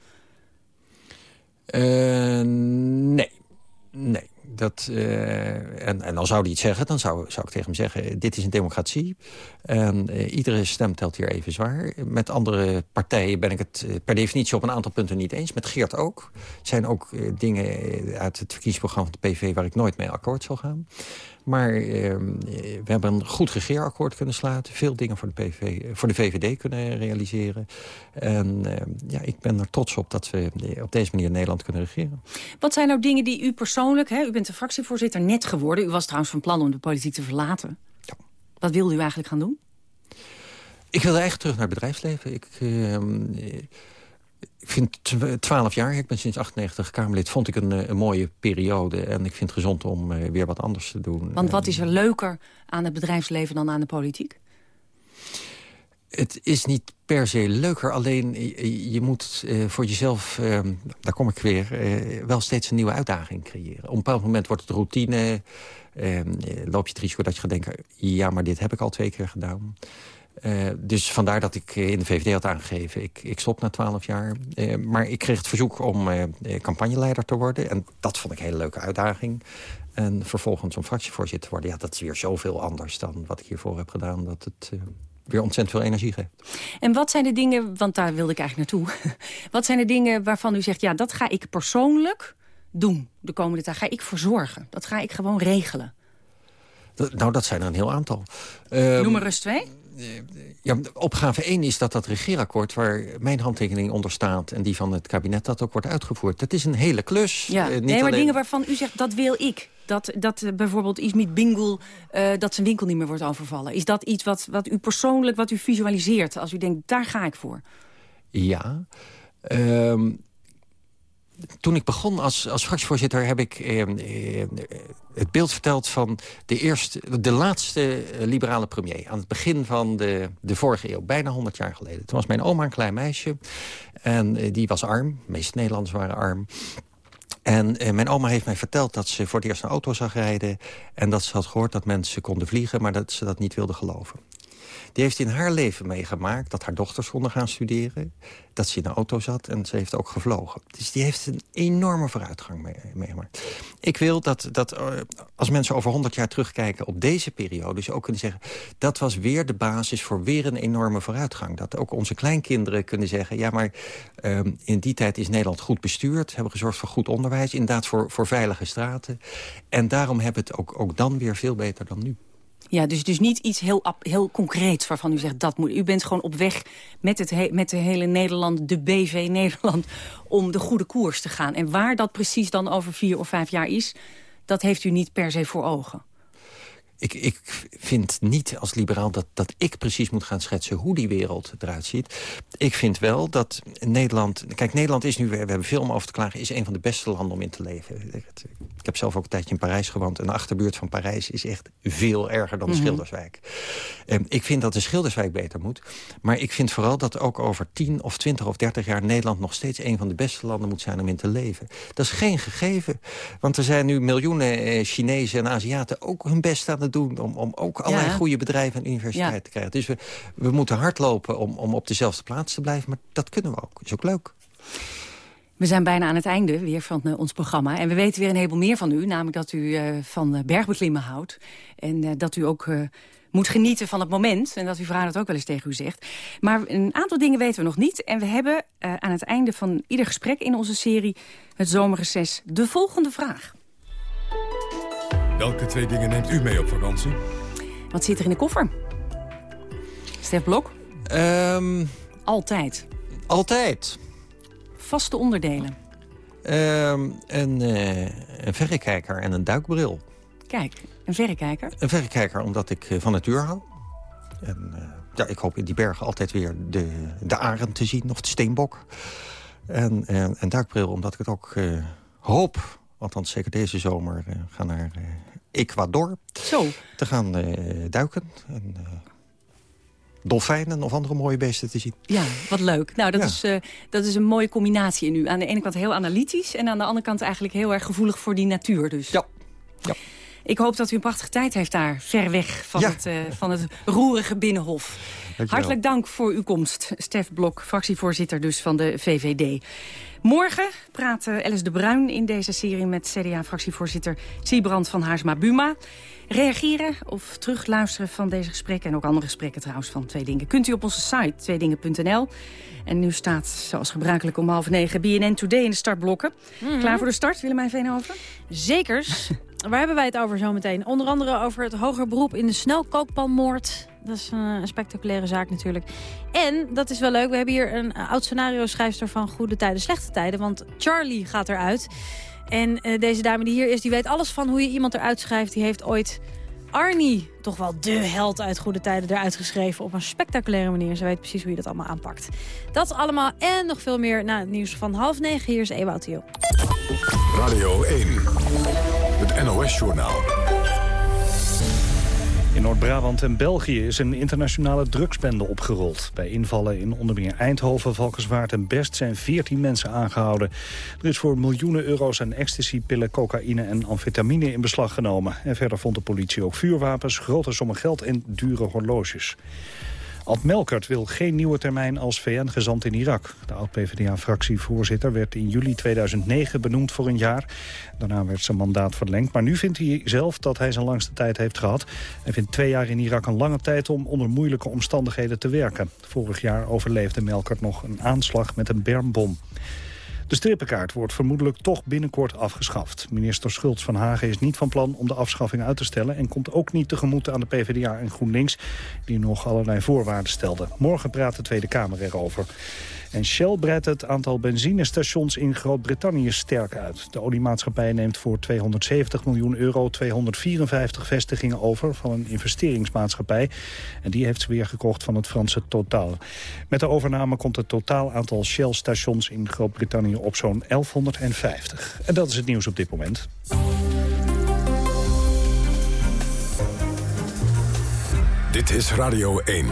Uh, nee. Nee. Dat, uh, en, en dan zou hij iets zeggen, dan zou, zou ik tegen hem zeggen... dit is een democratie en uh, iedere stem telt hier even zwaar. Met andere partijen ben ik het per definitie op een aantal punten niet eens. Met Geert ook. Er zijn ook dingen uit het verkiezingsprogramma van de PV... waar ik nooit mee akkoord zal gaan. Maar uh, we hebben een goed regeerakkoord kunnen sluiten. Veel dingen voor de, PV, voor de VVD kunnen realiseren. En uh, ja, ik ben er trots op dat we op deze manier Nederland kunnen regeren. Wat zijn nou dingen die u persoonlijk... Hè, u bent de fractievoorzitter net geworden. U was trouwens van plan om de politiek te verlaten. Ja. Wat wilde u eigenlijk gaan doen? Ik wilde eigenlijk terug naar het bedrijfsleven. Ik... Uh, ik vind twaalf jaar, ik ben sinds 98 Kamerlid, vond ik een, eh, een, mooie periode. En ik vind het gezond om uh, weer wat anders te doen. Want wat is er leuker aan het bedrijfsleven dan aan de politiek? Het is niet per se leuker, alleen je, moet uh, voor jezelf, uh, daar kom ik weer, uh, wel steeds een nieuwe uitdaging creëren. Op een bepaald moment wordt het routine, ehm, loop je het risico dat je gaat denken, ja maar dit heb ik al twee keer gedaan. Uh, dus vandaar dat ik in de VVD had aangegeven, ik, ik stop na twaalf jaar. Uh, maar ik kreeg het verzoek om uh, campagneleider te worden. En dat vond ik een hele leuke uitdaging. En vervolgens om fractievoorzitter te worden. Ja, dat is weer zoveel anders dan wat ik hiervoor heb gedaan. Dat het weer ontzettend veel energie geeft. En wat zijn de dingen, want daar wilde ik eigenlijk naartoe. wat zijn de dingen waarvan u zegt, ja, dat ga ik persoonlijk doen de komende tijd. Ga ik verzorgen. Dat ga ik gewoon regelen. nou, dat zijn er een heel aantal. Noem er eens twee. Ja, opgave 1 is dat dat regeerakkoord waar mijn handtekening onder staat... en die van het kabinet, dat ook wordt uitgevoerd. Dat is een hele klus. Ja. Uh, nee, maar dingen waarvan u zegt, dat wil ik. Dat, dat uh, bijvoorbeeld Ismit Bingel, uh, dat zijn winkel niet meer wordt overvallen. Is dat iets wat, wat u persoonlijk, wat u visualiseert... als u denkt, daar ga ik voor? Ja. Um, toen ik begon als, als fractievoorzitter heb ik eh, eh, het beeld verteld van de, eerste, de laatste liberale premier. Aan het begin van de, de vorige eeuw, bijna 100 jaar geleden. Toen was mijn oma een klein meisje en eh, die was arm. De meeste Nederlanders waren arm. En eh, mijn oma heeft mij verteld dat ze voor het eerst een auto zag rijden... en dat ze had gehoord dat mensen konden vliegen... maar dat ze dat niet wilde geloven. Die heeft in haar leven meegemaakt dat haar dochters konden gaan studeren. Dat ze in een auto zat en ze heeft ook gevlogen. Dus die heeft een enorme vooruitgang meegemaakt. Ik wil dat, dat eh, als mensen over 100 jaar terugkijken op deze periode... ze ook kunnen zeggen, dat was weer de basis voor weer een enorme vooruitgang. Dat ook onze kleinkinderen kunnen zeggen... ja, maar um, in die tijd is Nederland goed bestuurd. Hebben gezorgd voor goed onderwijs. Inderdaad voor, voor veilige straten. En daarom hebben het ook, ook dan weer veel beter dan nu. Ja, dus, dus niet iets heel, heel concreets waarvan u zegt dat moet. U bent gewoon op weg met, het met de hele Nederland, de BV Nederland... om de goede koers te gaan. En waar dat precies dan over vier of vijf jaar is... dat heeft u niet per se voor ogen. Ik, ik vind niet als liberaal dat, dat ik precies moet gaan schetsen hoe die wereld eruit ziet. Ik vind wel dat Nederland... Kijk, Nederland is nu, we hebben veel om over te klagen... is een van de beste landen om in te leven. Ik heb zelf ook een tijdje in Parijs gewoond. En de achterbuurt van Parijs is echt veel erger dan mm Schilderswijk. Um, ik vind dat de Schilderswijk beter moet. Maar ik vind vooral dat ook over 10 of 20 of 30 jaar... Nederland nog steeds een van de beste landen moet zijn om in te leven. Dat is geen gegeven. Want er zijn nu miljoenen eh, Chinezen en Aziaten ook hun best aan het doen... om, om ook allerlei goede bedrijven en universiteiten te krijgen. Dus we, we moeten hardlopen om, om op dezelfde plaats te blijven. Maar dat kunnen we ook. is ook leuk. We zijn bijna aan het einde weer van uh, ons programma. En we weten weer een heleboel meer van u. Namelijk dat u uh, van bergbeklimmen houdt. En uh, dat u ook moet genieten van het moment. En dat uw vrouw dat ook wel eens tegen u zegt. Maar een aantal dingen weten we nog niet. En we hebben aan het einde van ieder gesprek in onze serie... het zomerreces de volgende vraag. Welke twee dingen neemt u mee op vakantie? Wat zit er in de koffer? Stef Blok? Um, altijd. Altijd. Vaste onderdelen? Um, een, uh, een verrekijker en een duikbril. Kijk, een verrekijker? Een verrekijker omdat ik uh, van natuur hou. En uh, ja, ik hoop in die bergen altijd weer de, de arend te zien of de steenbok. En, en een duikbril omdat ik het ook hoop althans zeker deze zomer, uh, gaan naar uh, Ecuador. Zo. Te gaan uh, duiken. En, dolfijnen of andere mooie beesten te zien. Ja, wat leuk. Nou, dat, is, dat is een mooie combinatie in u. Aan de ene kant heel analytisch... en aan de andere kant eigenlijk heel erg gevoelig voor die natuur. Dus. Ja. ja. Ik hoop dat u een prachtige tijd heeft daar, ver weg van, het, uh, van het roerige Binnenhof. Hartelijk dank voor uw komst. Stef Blok, fractievoorzitter dus van de VVD. Morgen praat eh, Alice de Bruin in deze serie met CDA-fractievoorzitter Siebrand van Haarsma-Buma. Reageren of terugluisteren van deze gesprekken... en ook andere gesprekken trouwens van Twee Dingen... kunt u op onze site tweedingen.nl. En nu staat, zoals gebruikelijk om half negen... BNN Today in de startblokken. Mhm. Klaar voor de start, Willemijn Veenhoven? Zekers. Waar hebben wij het over zometeen? Onder andere over het hoger beroep in de snelkookpanmoord. Dat is een, een spectaculaire zaak natuurlijk. En, dat is wel leuk, we hebben hier een eh, oud-scenario-schrijfster van Goede Tijden, Slechte Tijden. Want Charlie gaat eruit. En eh, deze dame die hier is, die weet alles van hoe je iemand eruit schrijft. Die heeft ooit Arnie, toch wel de held uit Goede Tijden, eruit geschreven. Op een spectaculaire manier. Ze weet precies hoe je dat allemaal aanpakt. Dat allemaal en nog veel meer na het nieuws van half negen. Hier is Ewout. Radio 1, het NOS-journaal. In Noord-Brabant en België is een internationale drugsbende opgerold. Bij invallen in onder meer Eindhoven, Valkenswaard en Best zijn 14 mensen aangehouden. Er is voor miljoenen euro's aan ecstasypillen, cocaïne en amfetamine in beslag genomen. En verder vond de politie ook vuurwapens, grote sommen geld en dure horloges. Ad Melkert wil geen nieuwe termijn als VN-gezant in Irak. De oud-PVDA-fractievoorzitter werd in juli 2009 benoemd voor een jaar. Daarna werd zijn mandaat verlengd. Maar nu vindt hij zelf dat hij zijn langste tijd heeft gehad. Hij vindt twee jaar in Irak een lange tijd om onder moeilijke omstandigheden te werken. Vorig jaar overleefde Melkert nog een aanslag met een bermbom. De strippenkaart wordt vermoedelijk toch binnenkort afgeschaft. Minister Schultz van Hagen is niet van plan om de afschaffing uit te stellen... en komt ook niet tegemoet aan de PvdA en GroenLinks... die nog allerlei voorwaarden stelden. Morgen praat de Tweede Kamer erover. En Shell breidt het aantal benzinestations in Groot-Brittannië sterk uit. De oliemaatschappij neemt voor 270 miljoen euro 254 vestigingen over van een investeringsmaatschappij. En die heeft ze weer gekocht van het Franse Total. Met de overname komt het totaal aantal Shell-stations in Groot-Brittannië op zo'n 1150. En dat is het nieuws op dit moment. Dit is Radio 1.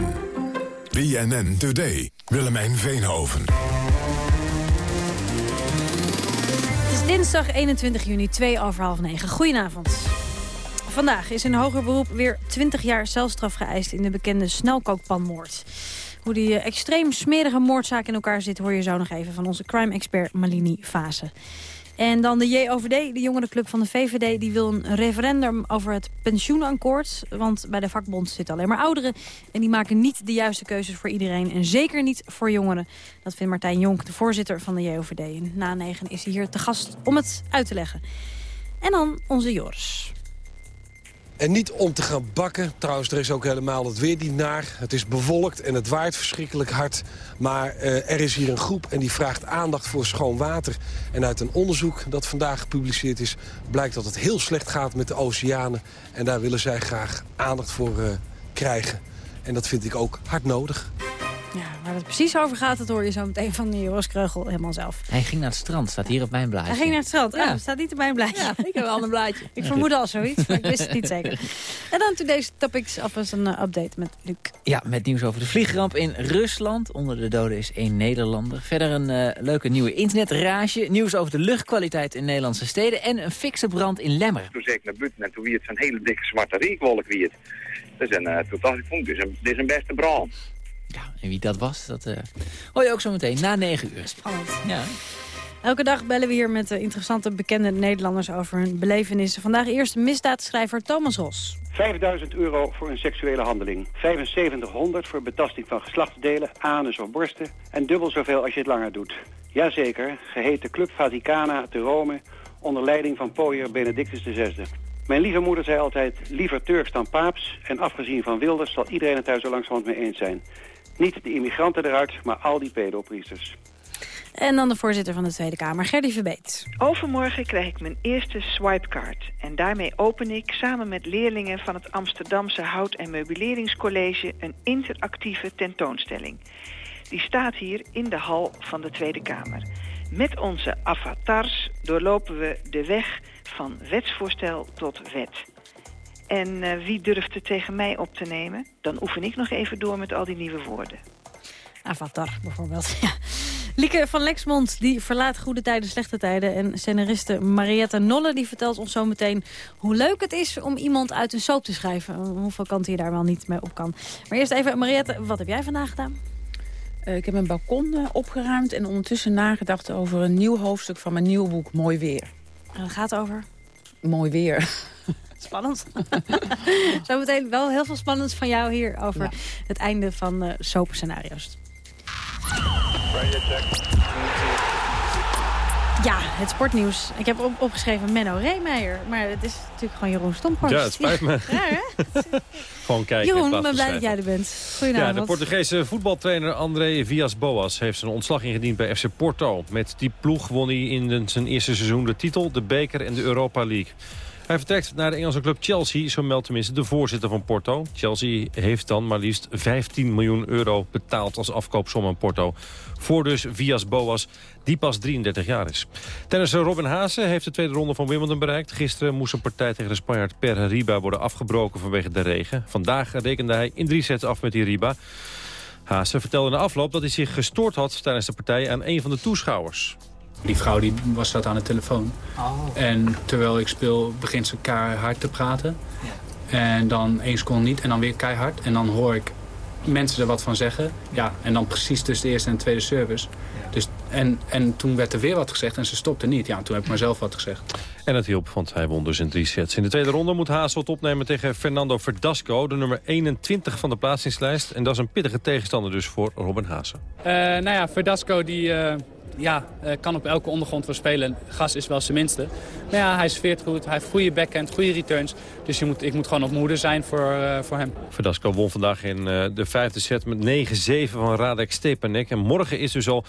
BNN Today. Willemijn Veenhoven. Het is dinsdag 21 juni, 2 over half 9. Goedenavond. Vandaag is in hoger beroep weer 20 jaar celstraf geëist... in de bekende snelkookpanmoord. Hoe die eh, extreem smerige moordzaak in elkaar zit... hoor je zo nog even van onze crime-expert Malini Fase. En dan de JOVD, de jongerenclub van de VVD... die wil een referendum over het pensioenakkoord. Want bij de vakbond zitten alleen maar ouderen. En die maken niet de juiste keuzes voor iedereen. En zeker niet voor jongeren. Dat vindt Martijn Jonk, de voorzitter van de JOVD. En na negen is hij hier te gast om het uit te leggen. En dan onze Joris. En niet om te gaan bakken. Trouwens, er is ook helemaal het weer niet naar. Het is bewolkt en het waait verschrikkelijk hard. Maar eh, er is hier een groep en die vraagt aandacht voor schoon water. En uit een onderzoek dat vandaag gepubliceerd is... blijkt dat het heel slecht gaat met de oceanen. En daar willen zij graag aandacht voor eh, krijgen. En dat vind ik ook hard nodig. Ja, waar het precies over gaat, dat hoor je zo meteen van Joris Kreugel helemaal zelf. Hij ging naar het strand, staat hier op mijn blaadje. Hij ging naar het strand. Ja, Ja. staat niet op mijn blaadje. Ja, ik heb wel een blaadje. ik vermoedde al zoiets, maar ik wist het niet zeker. En dan today's topics, alvast een eh, update met Luc. Ja, met nieuws over de vliegramp in Rusland. Onder de doden is één Nederlander. Verder een eh, leuke nieuwe internetrage. Nieuws over de luchtkwaliteit in Nederlandse steden. En een fikse brand in Lemmer. Toen zei ik naar buiten en toen wie het zo'n hele dikke zwarte riekwolk wie het. Uh, dit is een, dit is een beste brand. En wie dat was, dat eh, hoor je ook zo meteen na 9 uur. Spannend. Ja. Elke dag bellen we hier met eh, interessante bekende Nederlanders over hun belevenissen. Vandaag eerst misdaadschrijver Thomas Ros. 5000 euro voor een seksuele handeling. 7500 voor betasting van geslachtsdelen, anus of borsten. En dubbel zoveel als je het langer doet. Jazeker, geheten Club Vaticana te Rome... onder leiding van pooier Benedictus VI. Mijn lieve moeder zei altijd, liever Turks dan paaps... en afgezien van Wilders zal iedereen het daar zo langzamerhand mee eens zijn. Niet de immigranten eruit, maar al die pedopriesters. En dan de voorzitter van de Tweede Kamer, Gerdy Verbeet. Overmorgen krijg ik mijn eerste swipecard. En daarmee open ik samen met leerlingen van het Amsterdamse Hout- en Meubileringscollege... een interactieve tentoonstelling. Die staat hier in de hal van de Tweede Kamer. Met onze avatars doorlopen we de weg van wetsvoorstel tot wet. En uh, wie durft het tegen mij op te nemen? Dan oefen ik nog even door met al die nieuwe woorden. Avatar bijvoorbeeld, ja. Lieke van Lexmond die verlaat goede tijden, slechte tijden. En scenariste Marietta Nolle die vertelt ons zo meteen hoe leuk het is om iemand uit een soap te schrijven. Hoeveel kanten je daar wel niet mee op kan. Maar eerst even, Mariette, wat heb jij vandaag gedaan? Eh, ik heb mijn balkon eh, opgeruimd en ondertussen nagedacht over een nieuw hoofdstuk van mijn nieuwe boek Mooi Weer. En dat gaat over? Mooi weer. Spannend. Zometeen wel heel veel spannends van jou hier over het einde van uh, soapscenario's. Ja, het sportnieuws. Ik heb op opgeschreven Menno Reemeijer. Maar het is natuurlijk gewoon Jeroen Stomphorst. Ja, het spijt me. hè? gewoon kijken Jeroen, ik ben blij dat jij er bent. Goedenavond. Ja, de Portugese voetbaltrainer André Vias-Boas heeft zijn ontslag ingediend bij FC Porto. Met die ploeg won hij in zijn eerste seizoen de titel, de beker en de Europa League. Hij vertrekt naar de Engelse club Chelsea, zo meldt tenminste de voorzitter van Porto. Chelsea heeft dan maar liefst 15 miljoen euro betaald als afkoopsom aan Porto. Voor dus Vias Boas, die pas 33 jaar is. Tennisser Robin Haase heeft de tweede ronde van Wimbledon bereikt. Gisteren moest een partij tegen de Spanjaard Per Riba worden afgebroken vanwege de regen. Vandaag rekende hij in drie sets af met die Riba. Haase vertelde na afloop dat hij zich gestoord had tijdens de partij aan een van de toeschouwers. Die vrouw die was zat aan de telefoon. Oh. En terwijl ik speel begint ze keihard te praten. Ja. En dan één seconde niet en dan weer keihard. En dan hoor ik mensen er wat van zeggen. Ja, en dan precies tussen de eerste en de tweede service. Dus, en, en toen werd er weer wat gezegd en ze stopte niet. Ja, toen heb ik maar zelf wat gezegd. En het hielp, want hij won dus in drie sets. In de tweede ronde moet Hazelt opnemen tegen Fernando Verdasco... de nummer 21 van de plaatsingslijst. En dat is een pittige tegenstander dus voor Robin Haase. Uh, nou ja, Verdasco die... Uh ja, uh, kan op elke ondergrond wel spelen. Gas is wel zijn minste. Maar ja, hij sfeert goed, hij heeft goede backhand, goede returns. Dus je moet, ik moet gewoon op moeder zijn voor, uh, voor hem. Verdasco won vandaag in uh, de vijfde set met 9-7 van Radek Stepanek. En morgen is dus al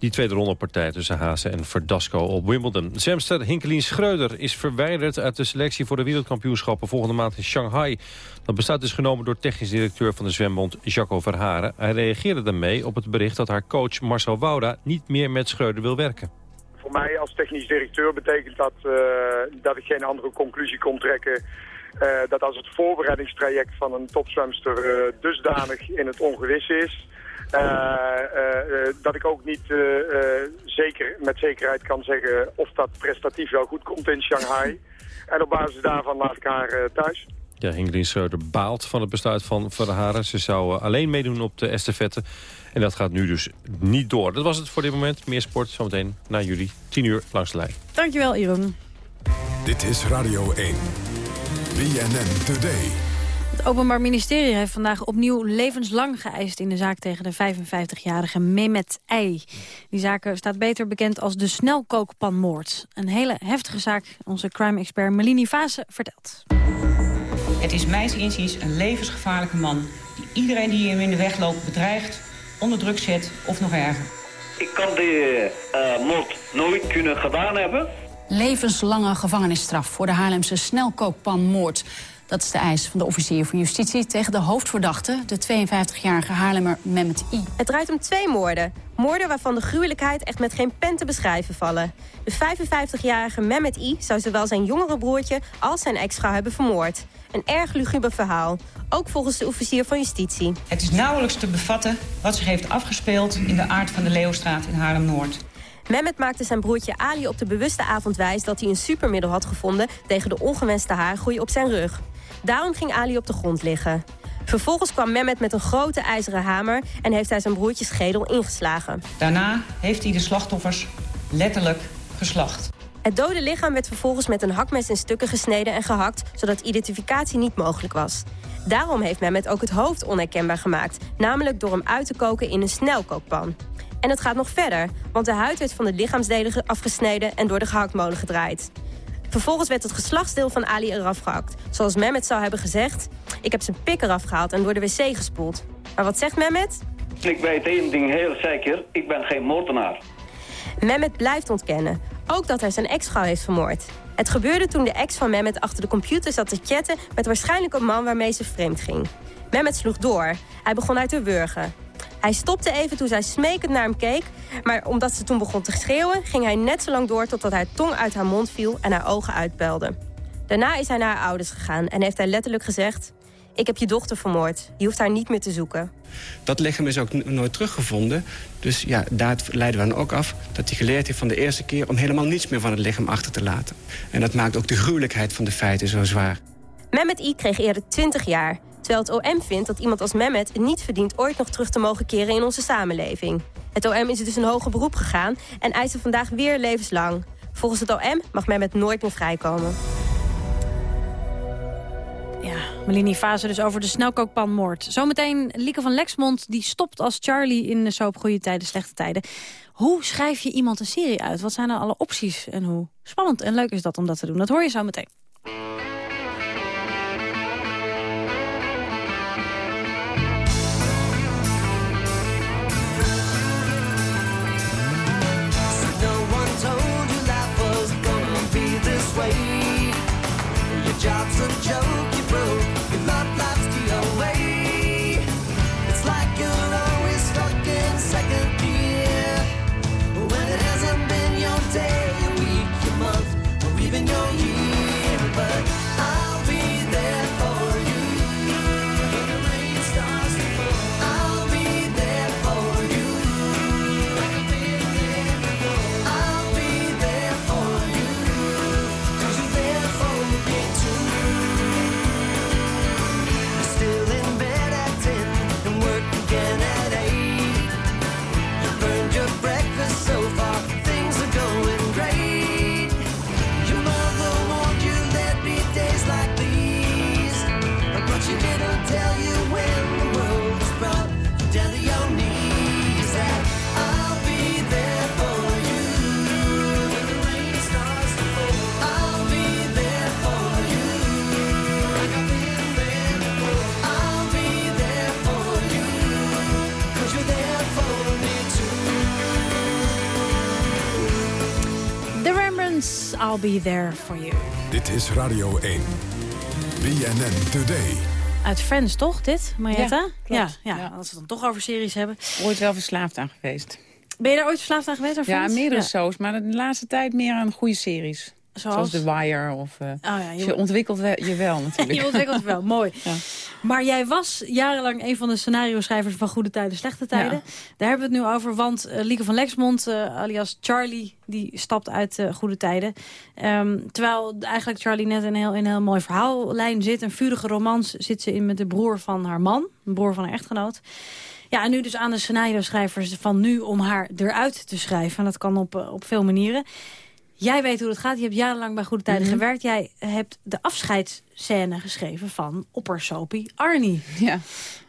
die tweede ronde partij tussen Haase en Verdasco op Wimbledon. Zwemster Hinkelien Schreuder is verwijderd uit de selectie voor de wereldkampioenschappen volgende maand in Shanghai. Dat bestaat is genomen door technisch directeur van de zwembond Jacco Verharen. Hij reageerde daarmee op het bericht dat haar coach Marcel Wouda niet meer met Schreuder wil werken. Voor mij als technisch directeur betekent dat uh, dat ik geen andere conclusie kon trekken uh, dat als het voorbereidingstraject van een topzwemster uh, dusdanig in het ongewis is... Uh, dat ik ook niet zeker, met zekerheid kan zeggen of dat prestatief wel goed komt in Shanghai. En op basis daarvan laat ik haar thuis. Ja, Ingrid Schreuder baalt van het besluit van Verharen. Ze zou alleen meedoen op de estafette. En dat gaat nu dus niet door. Dat was het voor dit moment. Meer sport zometeen na jullie. 10 uur langs de lijn. Dankjewel, Jeroen. Dit is Radio 1. BNN Today. Het Openbaar Ministerie heeft vandaag opnieuw levenslang geëist... in de zaak tegen de 55-jarige Mehmet Ei. Die zaak staat beter bekend als de snelkookpanmoord. Een hele heftige zaak. Onze crime-expert Melini Vase vertelt. Het is mijns inziens een levensgevaarlijke man... die iedereen die hem in de weg loopt bedreigt, onder druk zet of nog erger. Ik kan de uh, moord nooit kunnen gedaan hebben. Levenslange gevangenisstraf voor de Haarlemse snelkookpanmoord. Dat is de eis van de officier van justitie tegen de hoofdverdachte... de 52-jarige Haarlemmer Mehmet I. Het draait om twee moorden. Moorden waarvan de gruwelijkheid echt met geen pen te beschrijven vallen. De 55-jarige Mehmet I zou zowel zijn jongere broertje... als zijn ex-vrouw hebben vermoord. Een erg luguber verhaal, ook volgens de officier van justitie. Het is nauwelijks te bevatten wat zich heeft afgespeeld... in de aard van de Leeuwstraat in Haarlem-Noord. Mehmet maakte zijn broertje Ali op de bewuste avond wijs... dat hij een supermiddel had gevonden tegen de ongewenste haargroei op zijn rug. Daarom ging Ali op de grond liggen. Vervolgens kwam Mehmet met een grote ijzeren hamer... en heeft hij zijn broertje schedel ingeslagen. Daarna heeft hij de slachtoffers letterlijk geslacht. Het dode lichaam werd vervolgens met een hakmes in stukken gesneden en gehakt... zodat identificatie niet mogelijk was. Daarom heeft Mehmet ook het hoofd onherkenbaar gemaakt... namelijk door hem uit te koken in een snelkookpan. En het gaat nog verder, want de huid werd van de lichaamsdelen afgesneden... en door de gehaktmolen gedraaid. Vervolgens werd het geslachtsdeel van Ali eraf gehakt. Zoals Mehmet zou hebben gezegd... ik heb zijn pik eraf gehaald en door de wc gespoeld. Maar wat zegt Mehmet? Ik weet één ding heel zeker. Ik ben geen moordenaar. Mehmet blijft ontkennen. Ook dat hij zijn ex-vrouw heeft vermoord. Het gebeurde toen de ex van Mehmet achter de computer zat te chatten... met waarschijnlijk een man waarmee ze vreemd ging. Mehmet sloeg door. Hij begon uit te wurgen. Hij stopte even toen zij smekend naar hem keek... maar omdat ze toen begon te schreeuwen... ging hij net zo lang door totdat haar tong uit haar mond viel... en haar ogen uitpelden. Daarna is hij naar haar ouders gegaan en heeft hij letterlijk gezegd... ik heb je dochter vermoord. Je hoeft haar niet meer te zoeken. Dat lichaam is ook nooit teruggevonden. Dus ja, daar leiden we dan ook af dat hij geleerd heeft van de eerste keer... om helemaal niets meer van het lichaam achter te laten. En dat maakt ook de gruwelijkheid van de feiten zo zwaar. Mehmet I kreeg eerder 20 jaar... Terwijl het OM vindt dat iemand als Mehmet het niet verdient... ooit nog terug te mogen keren in onze samenleving. Het OM is dus een hoger beroep gegaan en eist vandaag weer levenslang. Volgens het OM mag Mehmet nooit meer vrijkomen. Ja, Melanie Fase dus over de snelkookpanmoord. Zometeen Lieke van Lexmond, die stopt als Charlie in de soap Goede Tijden, Slechte Tijden. Hoe schrijf je iemand een serie uit? Wat zijn dan alle opties en hoe spannend en leuk is dat om dat te doen? Dat hoor je zo meteen. A joke, I'll be there for you. Dit is Radio 1. BNN Today. Uit Friends, toch, dit, Marietta? Ja, klopt. Ja, ja, als we het dan toch over series hebben. Ooit wel verslaafd aan geweest. Ben je daar ooit verslaafd aan geweest? aan Ja, meerdere Ja. shows, maar de laatste tijd meer aan goede series. Zoals? The Wire. Of, eh, ja, je ontwikkelt je wel natuurlijk. Je ontwikkelt wel, mooi. Maar jij was jarenlang een van de scenario-schrijvers van Goede Tijden, Slechte Tijden. Ja. Daar hebben we het nu over, want eh, Lieke van Lexmond, eh, alias Charlie, die stapt uit Goede Tijden. Ehm, terwijl eigenlijk Charlie net een heel, een heel mooi verhaallijn zit. Een vurige romans zit ze in met de broer van haar man, een broer van haar echtgenoot. Ja, en nu dus aan de scenario-schrijvers van nu om haar eruit te schrijven. En dat kan op, op veel manieren. Jij weet hoe dat gaat. Je hebt jarenlang bij Goede Tijden Mhm. gewerkt. Jij hebt de afscheidsscène geschreven van oppersopie Arnie. Ja.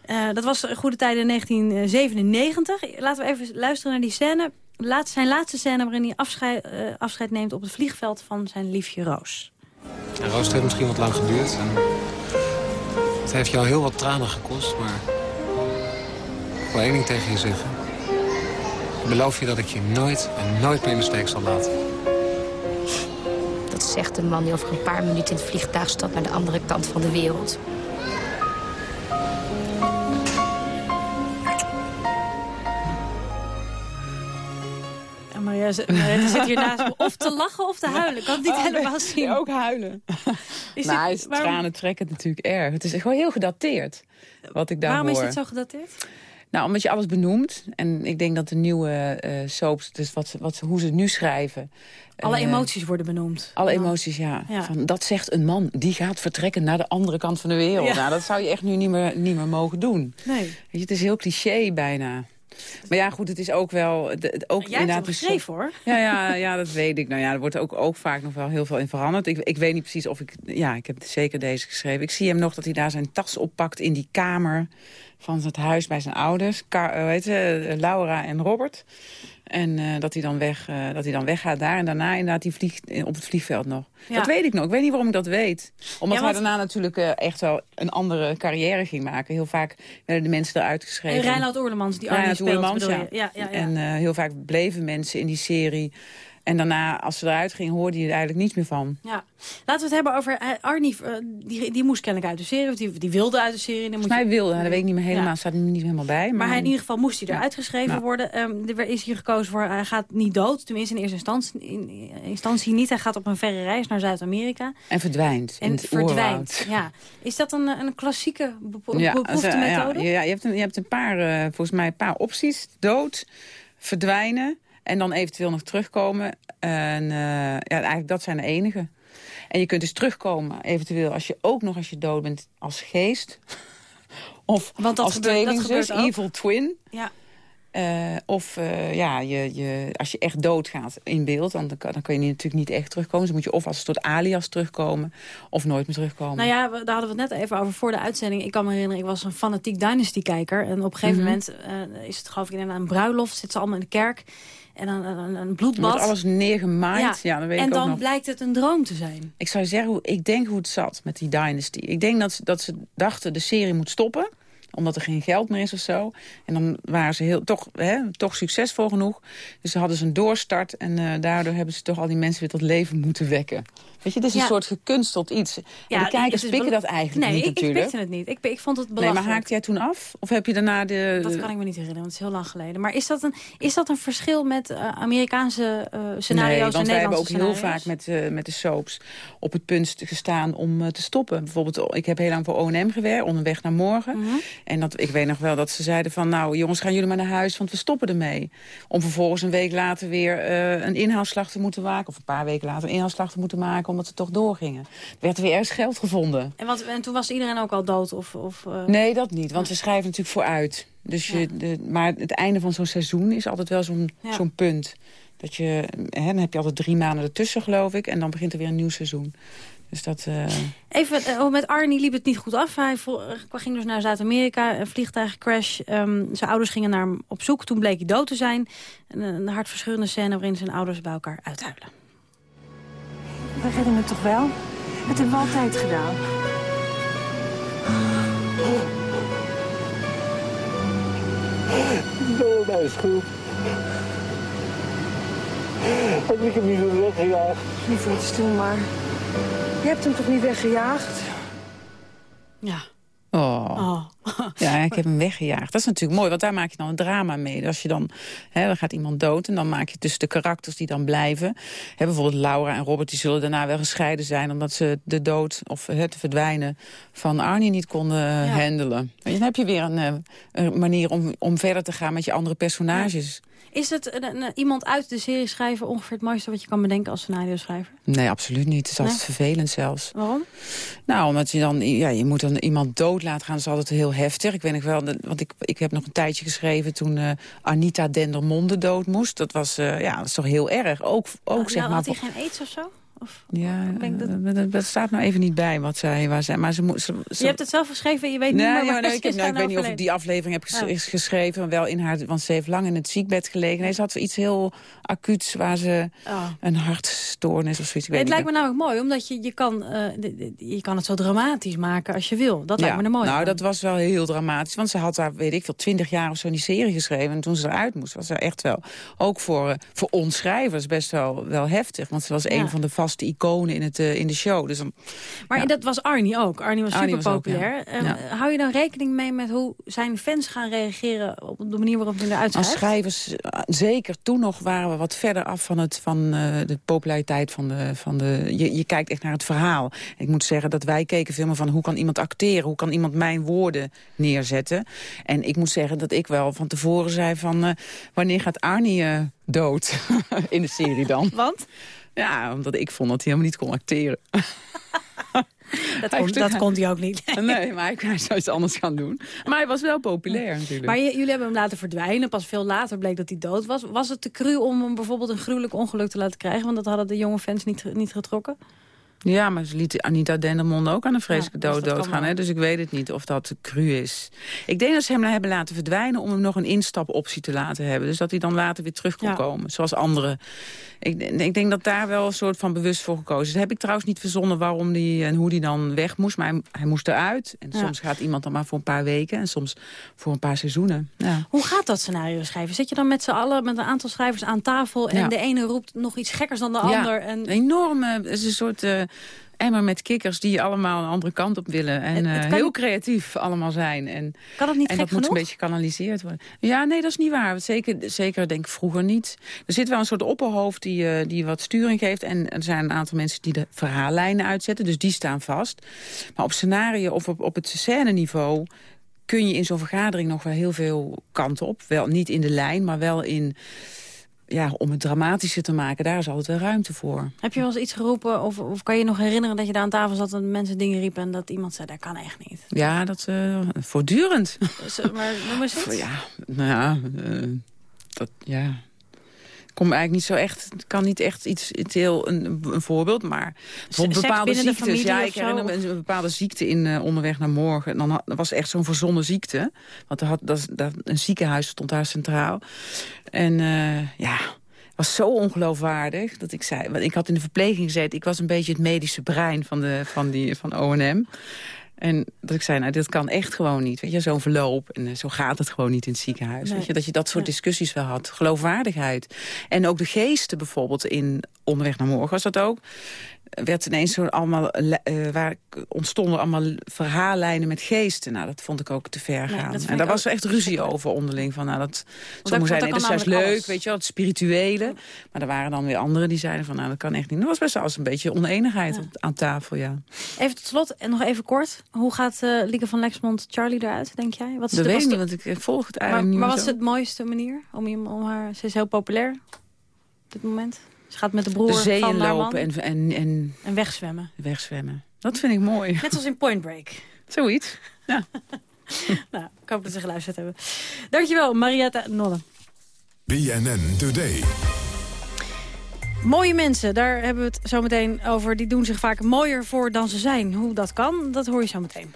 Eh, dat was Goede Tijden 1997. Laten we even luisteren naar die scène. Laat, zijn laatste scène waarin hij afscheid, eh, afscheid neemt op het vliegveld van zijn liefje Roos. Ja, Roos, het heeft misschien wat lang geduurd. En het heeft jou heel wat tranen gekost, maar... Ik wil één ding tegen je zeggen. Ik beloof je dat ik je nooit en nooit meer in de steek zal laten. Zegt een man die over een paar minuten in het vliegtuig stapt naar de andere kant van de wereld. Ja, Maria zit hier naast me of te lachen of te huilen. Ik kan het niet Oh, nee. helemaal zien. Ja, ook huilen. Is nou, dit- het waarom- tranen trekken het natuurlijk erg. Het is gewoon heel gedateerd, wat ik daar Waarom hoor. is dit zo gedateerd? Nou, omdat je alles benoemt. En ik denk dat de nieuwe eh soaps, dus wat, ze- wat, ze- hoe ze het nu schrijven... Alle eh, emoties worden benoemd. Alle emoties, ja. Ja. Van, dat zegt een man, die gaat vertrekken naar de andere kant van de wereld. Ja. Nou, dat zou je echt nu niet meer, niet meer mogen doen. Nee. Weet je, het is heel cliché bijna. Maar ja, goed, het is ook wel... De, het- ook Jij hebt inderdaad een geschreven, hoor. Ja, ja, ja, dat weet ik. Nou ja, er wordt ook, ook vaak nog wel heel veel in veranderd. Ik, ik weet niet precies of ik... Ja, ik heb zeker deze geschreven. Ik zie hem nog dat hij daar zijn tas oppakt in die kamer van het huis bij zijn ouders. Ka ze? Eh, Laura en Robert. En eh, dat, hij dan weg, eh, dat hij dan weggaat daar. En daarna inderdaad die vliegt op het vliegveld nog. Ja. Dat weet ik nog. Ik weet niet waarom ik dat weet. Omdat Ja, want- hij daarna natuurlijk eh, echt wel een andere carrière ging maken. Heel vaak werden de mensen eruit geschreven. Reinhard Oerlemans, die Arnie Reinhard speelt, Oerlemans, bedoel je? Ja, ja, ja. En heel vaak bleven mensen in die serie. En daarna, als ze eruit gingen, hoorde je er eigenlijk niets meer van. Ja. Laten we het hebben over eh, Arnie. eh, die, die moest kennelijk uit de serie. Of die, die wilde uit de serie. Dan Volgens mij je- wilde, dat weet ik niet meer helemaal. Ja. staat er niet helemaal bij. Maar, Maar hij, in ieder geval moest hij Ja. eruit geschreven Ja. worden. Ehm, er is hier gekozen voor, hij gaat niet dood. Tenminste in eerste instantie, in instantie niet. Hij gaat op een verre reis naar Zuid-Amerika. En verdwijnt En verdwijnt. Ja. Is dat een, een klassieke Ja, beproefde also, ja, methode? ja, je hebt een, je hebt een paar, eh, volgens mij een paar opties. Dood, verdwijnen en dan eventueel nog terugkomen. En eh, ja, eigenlijk dat zijn de enige. En je kunt dus terugkomen, eventueel als je ook nog als je dood bent als geest. of Want dat als gebeurt- tweelingzus, evil twin. Ja. Eh, of eh, ja, je, je, als je echt doodgaat in beeld, dan, dan kun je natuurlijk niet echt terugkomen. Dus dan moet je of als een soort alias terugkomen, of nooit meer terugkomen. Nou ja, we- daar hadden we het net even over voor de uitzending. Ik kan me herinneren, ik was een fanatiek Dynasty-kijker. En op een gegeven Mhm. moment is het geloof ik in een bruiloft. Zitten ze allemaal in de kerk. En dan een, een, een bloedbad. Wordt alles neergemaaid. Ja, dat weet en ik ook dan nog. blijkt het een droom te zijn. Ik zou zeggen, hoe, ik denk hoe het zat met die Dynasty. Ik denk dat ze, dat ze dachten, de serie moet stoppen omdat er geen geld meer is of zo. En dan waren ze heel, toch, hè, toch succesvol genoeg. Dus ze hadden ze een doorstart. En eh, daardoor hebben ze toch al die mensen weer tot leven moeten wekken. Weet je, het is Ja. een soort gekunsteld iets. en de kijkers pikken dat eigenlijk nee, niet ik, natuurlijk. ik pikte het niet. Ik, ik vond het nee, belachelijk. maar haakte jij toen af? Of heb je daarna de... Dat kan ik me niet herinneren, want het is heel lang geleden. Maar is dat een, is dat een verschil met eh, Amerikaanse eh scenario's nee, en want wij hebben ook Nederlandse heel vaak met, eh, met de soaps op het punt gestaan om te stoppen. Bijvoorbeeld, ik heb heel lang voor O&M gewerkt, onderweg naar morgen. Mhm. En dat, ik weet nog wel dat ze zeiden van, nou jongens, gaan jullie maar naar huis, want we stoppen ermee. Om vervolgens een week later weer een inhaalslag te moeten maken, of een paar weken later een inhaalslag te moeten maken, omdat ze toch doorgingen. Er werd weer ergens geld gevonden. En, wat, en toen was iedereen ook al dood? Of, of, eh, Nee, dat niet, want we schrijven natuurlijk vooruit. Dus je, de, maar het einde van zo'n seizoen is altijd wel zo'n Ja. zo'n punt. Dat je, hè, dan heb je altijd drie maanden ertussen, geloof ik. En dan begint er weer een nieuw seizoen. Dus dat... eh, Even, eh, met Arnie liep het niet goed af. Hij ging dus naar Zuid-Amerika, een vliegtuigcrash. Ehm, zijn ouders gingen naar hem op zoek. Toen bleek hij dood te zijn. En, eh, een hartverscheurende scène waarin zijn ouders bij elkaar uithuilen. We redden het toch wel? Dat hebben we altijd gedaan. Het is allemaal mijn schuld. Had ik hem niet meer weggejaagd. Lieverd, stil maar. Je hebt hem toch niet weggejaagd? Ja. Oh. Ja, ik heb hem weggejaagd. Dat is natuurlijk mooi, want daar maak je dan een drama mee. Als je dan, hè, dan gaat iemand dood en dan maak je tussen de karakters die dan blijven. Hè, bijvoorbeeld Laura en Robert, die zullen daarna wel gescheiden zijn... omdat ze de dood of het verdwijnen van Arnie niet konden eh, handelen. En dan heb je weer een, eh, een manier om, om verder te gaan met je andere personages. Is het een- een- iemand uit de serie schrijven ongeveer het mooiste wat je kan bedenken als scenario schrijver? Nee, absoluut niet. Het is altijd Nee? vervelend zelfs. Waarom? Nou, omdat je dan, ja, je moet dan iemand dood laten gaan. Dat is altijd heel heftig. Ik weet nog wel, want ik, ik heb nog een tijdje geschreven toen eh, Anita Dendermonde dood moest. Dat was, eh, ja, dat is toch heel erg. Ook, ook zeg Ja, maar. had hij geen aids of zo? Of, Ja, dat- eh, dat... staat nou even niet bij wat zij waar zij, maar ze moet. Ze, ze- Je hebt het zelf geschreven en je weet Nee, niet meer ja, nee, ik, nou, ik weet niet of ik die aflevering heb ges- Oh. geschreven, maar wel in haar, want ze heeft lang in het ziekbed gelegen. Nee, ze had iets heel acuuts waar ze Oh. een hartstoornis of zoiets. Ik weet het niet lijkt me namelijk mooi, omdat je, je, kan, eh, je kan het zo dramatisch maken als je wil. Dat lijkt me mooi Nou, dat was wel heel dramatisch. Want ze had daar, weet ik veel, twintig jaar of zo in die serie geschreven. En toen ze eruit moest, was ze echt wel... Ook voor, eh, voor ons schrijvers best wel, wel heftig. Want ze was een van de vaste iconen in, het, eh, in de show. Dus dan, Maar ja. dat was Arnie ook. Arnie was Arnie super ook, populair. ja. Ehm, Ja. Hou je dan rekening mee met hoe zijn fans gaan reageren... op de manier waarop hij eruit Als schrijvers, eh, zeker toen nog, waren we wat verder af van, het, van eh, de populariteit van de... Van de je, je kijkt echt naar het verhaal. Ik moet zeggen dat wij keken veel meer van hoe kan iemand acteren? Hoe kan iemand mijn woorden neerzetten? En ik moet zeggen dat ik wel van tevoren zei van... wanneer gaat Arnie dood in de serie dan? Want? Ja, omdat ik vond dat hij helemaal niet kon acteren. Dat, kon, dat kon hij ook niet. Nee, maar hij, zou iets anders gaan doen. Maar hij was wel populair natuurlijk. Maar jullie hebben hem laten verdwijnen. Pas veel later bleek dat hij dood was. Was het te cru om hem bijvoorbeeld een gruwelijk ongeluk te laten krijgen? Want dat hadden de jonge fans niet, niet getrokken. Ja, maar ze liet Anita Dendermonde ook aan een vreselijke Ja, dus dood doodgaan. Hè? Dus ik weet het niet of dat cru is. Ik denk dat ze hem hebben laten verdwijnen... om hem nog een instapoptie te laten hebben. Dus dat hij dan later weer terug kon Ja. komen. Zoals anderen. Ik, ik denk dat daar wel een soort van bewust voor gekozen is. Dat heb ik trouwens niet verzonnen waarom die en hoe die dan weg moest. Maar hij, hij moest eruit. En Ja. soms gaat iemand dan maar voor een paar weken. En soms voor een paar seizoenen. Ja. Hoe gaat dat scenario schrijven? Zit je dan met z'n allen, met een aantal schrijvers aan tafel... en de ene roept nog iets gekkers dan de ander? En... Een enorme, het is een soort eh, emmer met kikkers die allemaal een andere kant op willen. En Het- het eh, kan heel niet- creatief allemaal zijn. En, Kan dat niet en gek dat moet een beetje gekanaliseerd worden. Ja, nee, dat is niet waar. Zeker, zeker denk ik vroeger niet. Er zit wel een soort opperhoofd die, eh, die wat sturing geeft. En er zijn een aantal mensen die de verhaallijnen uitzetten. Dus die staan vast. Maar op scenario of op, op het scèneniveau kun je in zo'n vergadering nog wel heel veel kanten op. Wel niet in de lijn, maar wel in ja, om het dramatischer te maken, daar is altijd wel ruimte voor. Heb je wel eens iets geroepen of, of kan je nog herinneren dat je daar aan tafel zat... en mensen dingen riepen en dat iemand zei, dat kan echt niet? Ja, dat uh, voortdurend. Dus, maar noem eens iets. Ja, nou ja, uh, dat, ja, kom eigenlijk niet zo echt, kan niet echt iets, iets heel een, een voorbeeld, maar bijvoorbeeld bepaalde ziektes. Ja, ik herinner me een bepaalde ziekte in uh, onderweg naar morgen. En dan had, was echt zo'n verzonnen ziekte. Want er had, dat, dat, een ziekenhuis stond daar centraal. En uh, ja, was zo ongeloofwaardig dat ik zei... Want ik had in de verpleging gezeten. Ik was een beetje het medische brein van, de, van, die, van O&M. En dat ik zei, nou, dit kan echt gewoon niet. Weet je, zo'n verloop. En uh, zo gaat het gewoon niet in het ziekenhuis. Nee. Weet je, dat je dat soort ja. discussies wel had. Geloofwaardigheid. En ook de geesten bijvoorbeeld in Onderweg naar Morgen was dat ook werd ineens zo allemaal, uh, waar ontstonden allemaal verhaallijnen met geesten. Nou, dat vond ik ook te ver gaan. En daar was echt ruzie over onderling. Van, nou, dat, sommigen zeiden, nee, dat is juist leuk, alles. weet je wel, het spirituele. Maar er waren dan weer anderen die zeiden van, nou, dat kan echt niet. Er was best wel eens een beetje oneenigheid ja. aan tafel, ja. Even tot slot, en nog even kort. Hoe gaat uh, Lieke van Lexmond Charlie eruit, denk jij? Wat is dat de, weet ik niet, want ik volg het eigenlijk maar, niet Maar wat is het mooiste manier om, om haar... Ze is heel populair op dit moment. Ze gaat met de broer de zee van lopen en, en, en, en wegzwemmen. Wegzwemmen. Dat vind ik mooi. Net zoals in Point Break. Zoiets, ja. nou, ik hoop dat ze geluisterd hebben. Dankjewel, Marietta Nolle. BNN Today. Mooie mensen, daar hebben we het zo meteen over. Die doen zich vaak mooier voor dan ze zijn. Hoe dat kan, dat hoor je zo meteen.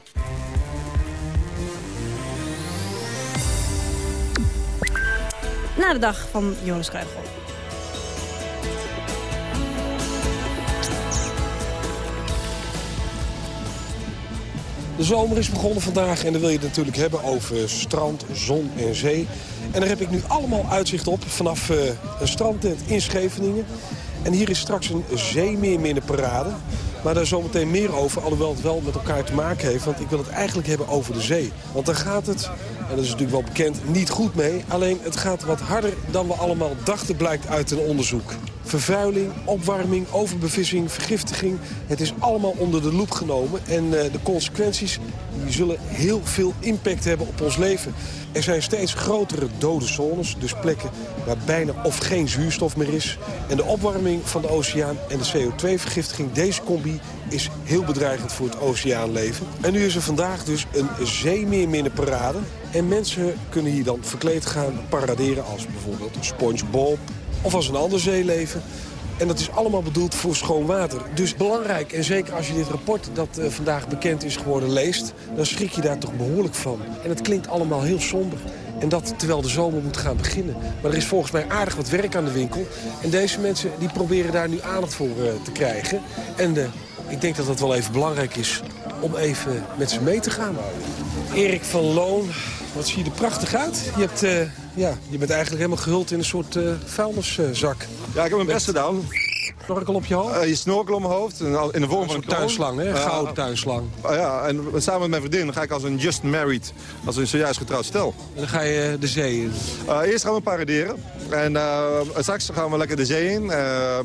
Na de dag van Jonas Kruijffel. De zomer is begonnen vandaag en dan wil je het natuurlijk hebben over strand, zon en zee. En daar heb ik nu allemaal uitzicht op vanaf uh, een strandtent in Scheveningen. En hier is straks een zeemeerminnenparade. Maar daar zometeen meer over, alhoewel het wel met elkaar te maken heeft. Want ik wil het eigenlijk hebben over de zee. Want daar gaat het, en dat is natuurlijk wel bekend, niet goed mee. Alleen het gaat wat harder dan we allemaal dachten, blijkt uit een onderzoek. Vervuiling, opwarming, overbevissing, vergiftiging. Het is allemaal onder de loep genomen. En uh, de consequenties die zullen heel veel impact hebben op ons leven. Er zijn steeds grotere dode zones, dus plekken waar bijna of geen zuurstof meer is. En de opwarming van de oceaan en de CO2-vergiftiging, deze combi, is heel bedreigend voor het oceaanleven. En nu is er vandaag dus een zeemeerminnenparade. En mensen kunnen hier dan verkleed gaan paraderen als bijvoorbeeld SpongeBob of als een ander zeeleven. En dat is allemaal bedoeld voor schoon water. Dus belangrijk, en zeker als je dit rapport dat uh, vandaag bekend is geworden leest... dan schrik je daar toch behoorlijk van. En het klinkt allemaal heel somber. En dat terwijl de zomer moet gaan beginnen. Maar er is volgens mij aardig wat werk aan de winkel. En deze mensen die proberen daar nu aandacht voor uh, te krijgen. En uh, ik denk dat het wel even belangrijk is om even met ze mee te gaan. Erik van Loon, wat zie je er prachtig uit. Je, hebt, uh, ja, je bent eigenlijk helemaal gehuld in een soort uh, vuilniszak. Ja, ik heb mijn best gedaan. Snorkel op je hoofd? Uh, je snorkel op mijn hoofd, in de vorm van een tuinslang, hè? Gouden tuinslang. ja, en samen met mijn vriendin ga ik als een just married, als een zojuist getrouwd stel. En dan ga je de zee in? eerst gaan we paraderen. En straks gaan we lekker de zee in,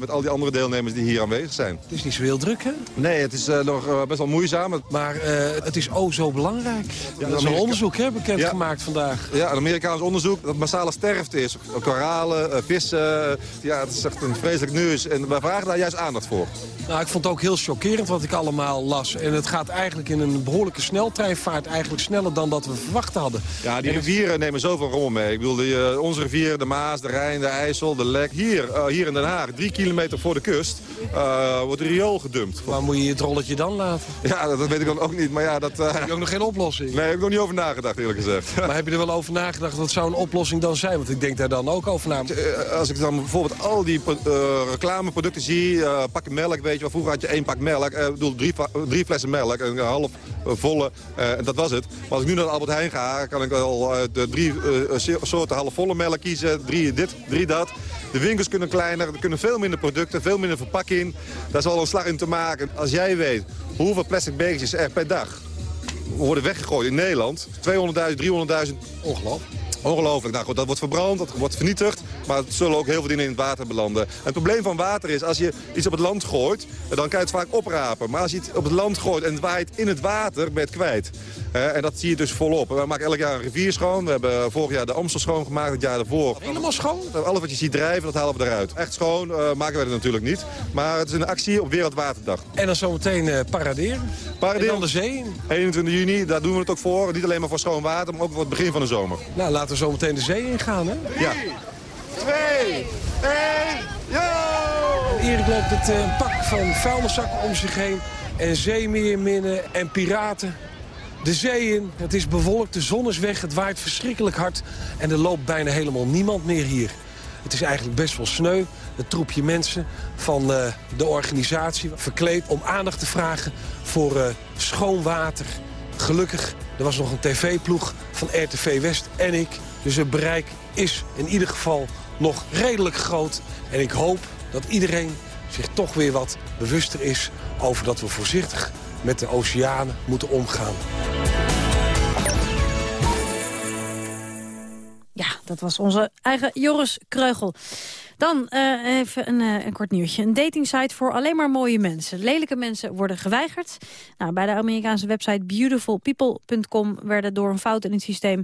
met al die andere deelnemers die hier aanwezig zijn. Het is niet zo heel druk, hè? Nee, het is nog best wel moeizaam. Maar het is oh zo belangrijk. Ja, dat is een onderzoek, hè, bekendgemaakt ja. vandaag. Ja, een Amerikaans onderzoek dat massale sterfte is. Koralen, vissen, ja, het is echt een vreselijk nieuws. En vragen daar juist aandacht voor. Nou, ik vond het ook heel chockerend wat ik allemaal las. En het gaat eigenlijk in een behoorlijke sneltreinvaart eigenlijk sneller dan dat we verwacht hadden. Ja, die rivieren nemen zoveel rommel mee. Ik bedoel, die, uh, onze rivieren, de Maas, de Rijn, de IJssel, de Lek. Hier, uh, hier in Den Haag, drie kilometer voor de kust, uh, wordt riool gedumpt. Waar moet je het rolletje dan laten? Ja, dat, dat weet ik dan ook niet. Maar ja, dat... heb je ook nog geen oplossing? Nee, heb ik nog niet over nagedacht, eerlijk gezegd. Maar heb je er wel over nagedacht, wat zou een oplossing dan zijn? Want ik denk daar dan ook over na. Als ik dan bijvoorbeeld al die reclameproducten zie, pakken melk, weet je wel. Vroeger had je één pak melk, uh, bedoel, drie, drie flessen melk, een half uh, volle, en dat was het. Maar als ik nu naar Albert Heijn ga, kan ik al de drie soorten halfvolle melk kiezen. Drie dit, drie dat. De winkels kunnen kleiner, er kunnen veel minder producten, veel minder verpakking. Daar is al een slag in te maken. Als jij weet hoeveel plastic bekertjes er per dag worden weggegooid in Nederland, 200.000, 300.000, ongelooflijk. Ongelooflijk. Nou goed, dat wordt verbrand, dat wordt vernietigd. Maar het zullen ook heel veel dingen in het water belanden. En het probleem van water is, als je iets op het land gooit... dan kan je het vaak oprapen. Maar als je het op het land gooit en het waait in het water, ben je het kwijt. En dat zie je dus volop. We maken elk jaar een rivier schoon. We hebben vorig jaar de Amstel schoongemaakt, het jaar daarvoor. Helemaal schoon? Alles wat je ziet drijven, dat halen we eruit. Echt schoon eh, maken we het natuurlijk niet. Maar het is een actie op Wereldwaterdag. En dan zometeen eh, paraderen? Paraderen. En dan de zee in? 21 juni, daar doen we het ook voor. Niet alleen maar voor schoon water, maar ook voor het begin van de zomer. Nou, laten we zo meteen de zee ingaan, hè? Ja. Twee, één, yo! Erik loopt het eh, pak van vuilniszakken om zich heen. En zeemeerminnen en piraten. De zee in, het is bewolkt, de zon is weg, het waait verschrikkelijk hard. En er loopt bijna helemaal niemand meer hier. Het is eigenlijk best wel sneu. Het troepje mensen van eh, de organisatie verkleed om aandacht te vragen voor eh, schoon water. Gelukkig, er was nog een tv-ploeg van RTV West en ik. Dus het bereik is in ieder geval nog redelijk groot. En ik hoop dat iedereen zich toch weer wat bewuster is... over dat we voorzichtig met de oceanen moeten omgaan. Ja, dat was onze eigen Joris Kreugel. Dan eh, even een, eh, een kort nieuwtje. Een datingsite voor alleen maar mooie mensen. Lelijke mensen worden geweigerd. Nou, bij de Amerikaanse website beautifulpeople.com... werden door een fout in het systeem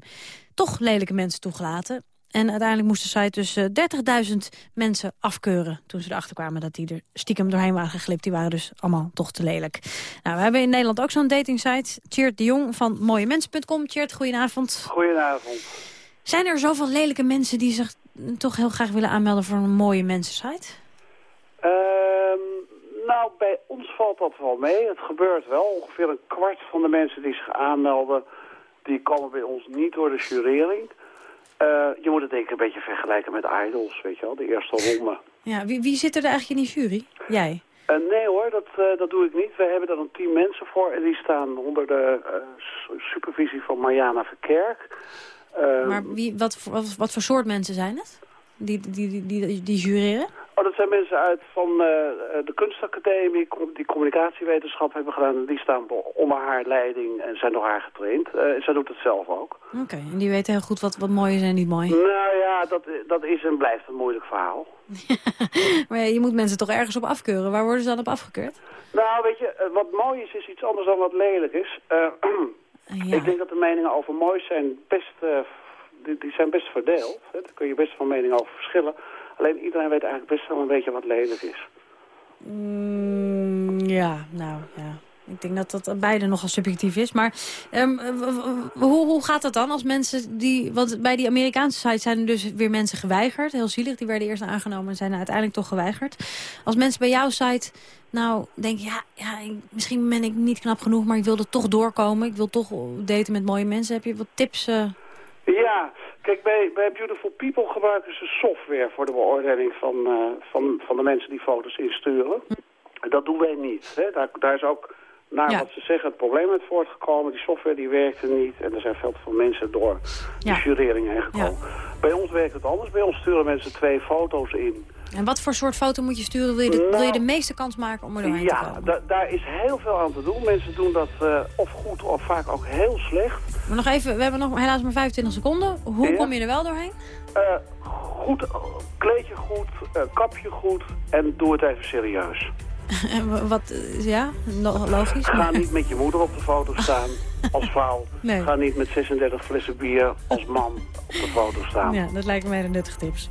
toch lelijke mensen toegelaten. En uiteindelijk moest de site dus eh, 30.000 mensen afkeuren... toen ze erachter kwamen dat die er stiekem doorheen waren geglipt. Die waren dus allemaal toch te lelijk. Nou, we hebben in Nederland ook zo'n datingsite. Tjeerd de Jong van mooiemensen.com. Tjeerd, goedenavond. Goedenavond. Zijn er zoveel lelijke mensen die zich toch heel graag willen aanmelden voor een mooie mensensite? Ehm, nou, bij ons valt dat wel mee. Het gebeurt wel. Ongeveer een kwart van de mensen die zich aanmelden... die komen bij ons niet door de jurering. Eh, je moet het denk ik een beetje vergelijken met Idols, weet je wel. De eerste ronde. Ja, wie, wie zit er eigenlijk in die jury? Jij? Eh, nee hoor, dat, eh, dat doe ik niet. We hebben daar een team mensen voor en die staan onder de su- supervisie van Mariana Verkerk. Ehm, Maar wie, wat, voor- wat, wat voor soort mensen zijn het? Die, die, die, die, die jureren? Oh, dat zijn mensen uit van eh, de kunstacademie die communicatiewetenschap hebben gedaan. Die staan onder haar leiding en zijn door haar getraind. Eh, zij doet het zelf ook. Oké, en die weten heel goed wat, wat mooi is en niet mooi. Nou ja, dat, dat is en blijft een moeilijk verhaal. Maar ja, je moet mensen toch ergens op afkeuren. Waar worden ze dan op afgekeurd? Nou, weet je, eh, wat mooi is, is iets anders dan wat lelijk is. Eh, Ik denk dat de meningen over mooi zijn best, eh, die, die zijn best verdeeld. Hè. Daar kun je best van meningen over verschillen. Alleen iedereen weet eigenlijk best wel een beetje wat lelijk is. Mm, ja, nou ja. Ik denk dat dat beide nogal subjectief is. Maar ehm, hoe, hoe gaat dat dan als mensen die... Want bij die Amerikaanse site zijn er dus weer mensen geweigerd. Heel zielig, die werden eerst aangenomen en zijn uiteindelijk toch geweigerd. Als mensen bij jouw site nou denken... Ja, ja, misschien ben ik niet knap genoeg, maar ik wil er toch doorkomen. Ik wil toch daten met mooie mensen. Heb je wat tips? eh? Ja, kijk, bij, bij Beautiful People gebruiken ze software voor de beoordeling van, eh, van, van de mensen die foto's insturen. Dat doen wij niet. Hè. Daar, daar is ook, naar Ja. wat ze zeggen, het probleem uit voortgekomen. Die software die werkte niet en er zijn veel te veel mensen door Ja. de jurering heen gekomen. Bij ons werkt het anders. Bij ons sturen mensen twee foto's in. En wat voor soort foto moet je sturen? Wil je de, wil je de meeste kans maken om er doorheen te Ja, komen? da- daar is heel veel aan te doen. Mensen doen dat eh, of goed of vaak ook heel slecht. Maar nog even, we hebben nog helaas maar 25 seconden. Hoe Ja. kom je er wel doorheen? Eh, goed, kleed je goed, eh, kap je goed en doe het even serieus. Wat, ja, lo- logisch. Ga maar- niet met je moeder op de foto staan als vrouw. Nee. Ga niet met 36 flessen bier als man op de foto staan. Ja, dat lijken mij de nuttige tips.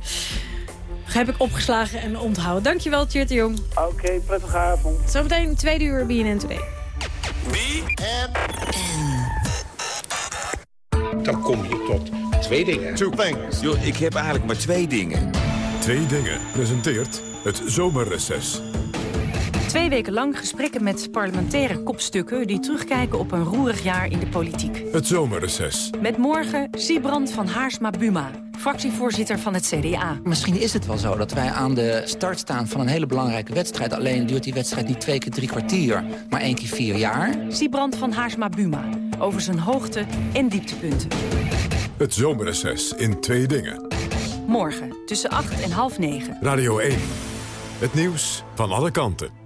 Heb ik opgeslagen en onthouden. Dankjewel, Tjeerd de Jong. Oké, prettige avond. Zometeen tweede uur BNN Today. Dan kom je tot twee dingen. Two things. Yo, ik heb eigenlijk maar twee dingen. Twee dingen presenteert het zomerreces. Twee weken lang gesprekken met parlementaire kopstukken... die terugkijken op een roerig jaar in de politiek. Het zomerreces. Met morgen Siebrand van Haarsma-Buma, fractievoorzitter van het CDA. Misschien is het wel zo dat wij aan de start staan van een hele belangrijke wedstrijd. Alleen duurt die wedstrijd niet twee keer drie kwartier, maar één keer vier jaar. Siebrand van Haarsma-Buma, over zijn hoogte- en dieptepunten. Het zomerreces in twee dingen. Morgen tussen 8 en half 9. Radio 1. Het nieuws van alle kanten.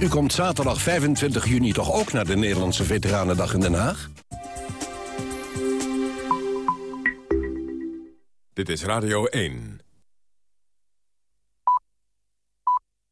U komt zaterdag 25 juni toch ook naar de Nederlandse Veteranendag in Den Haag? Dit is Radio 1.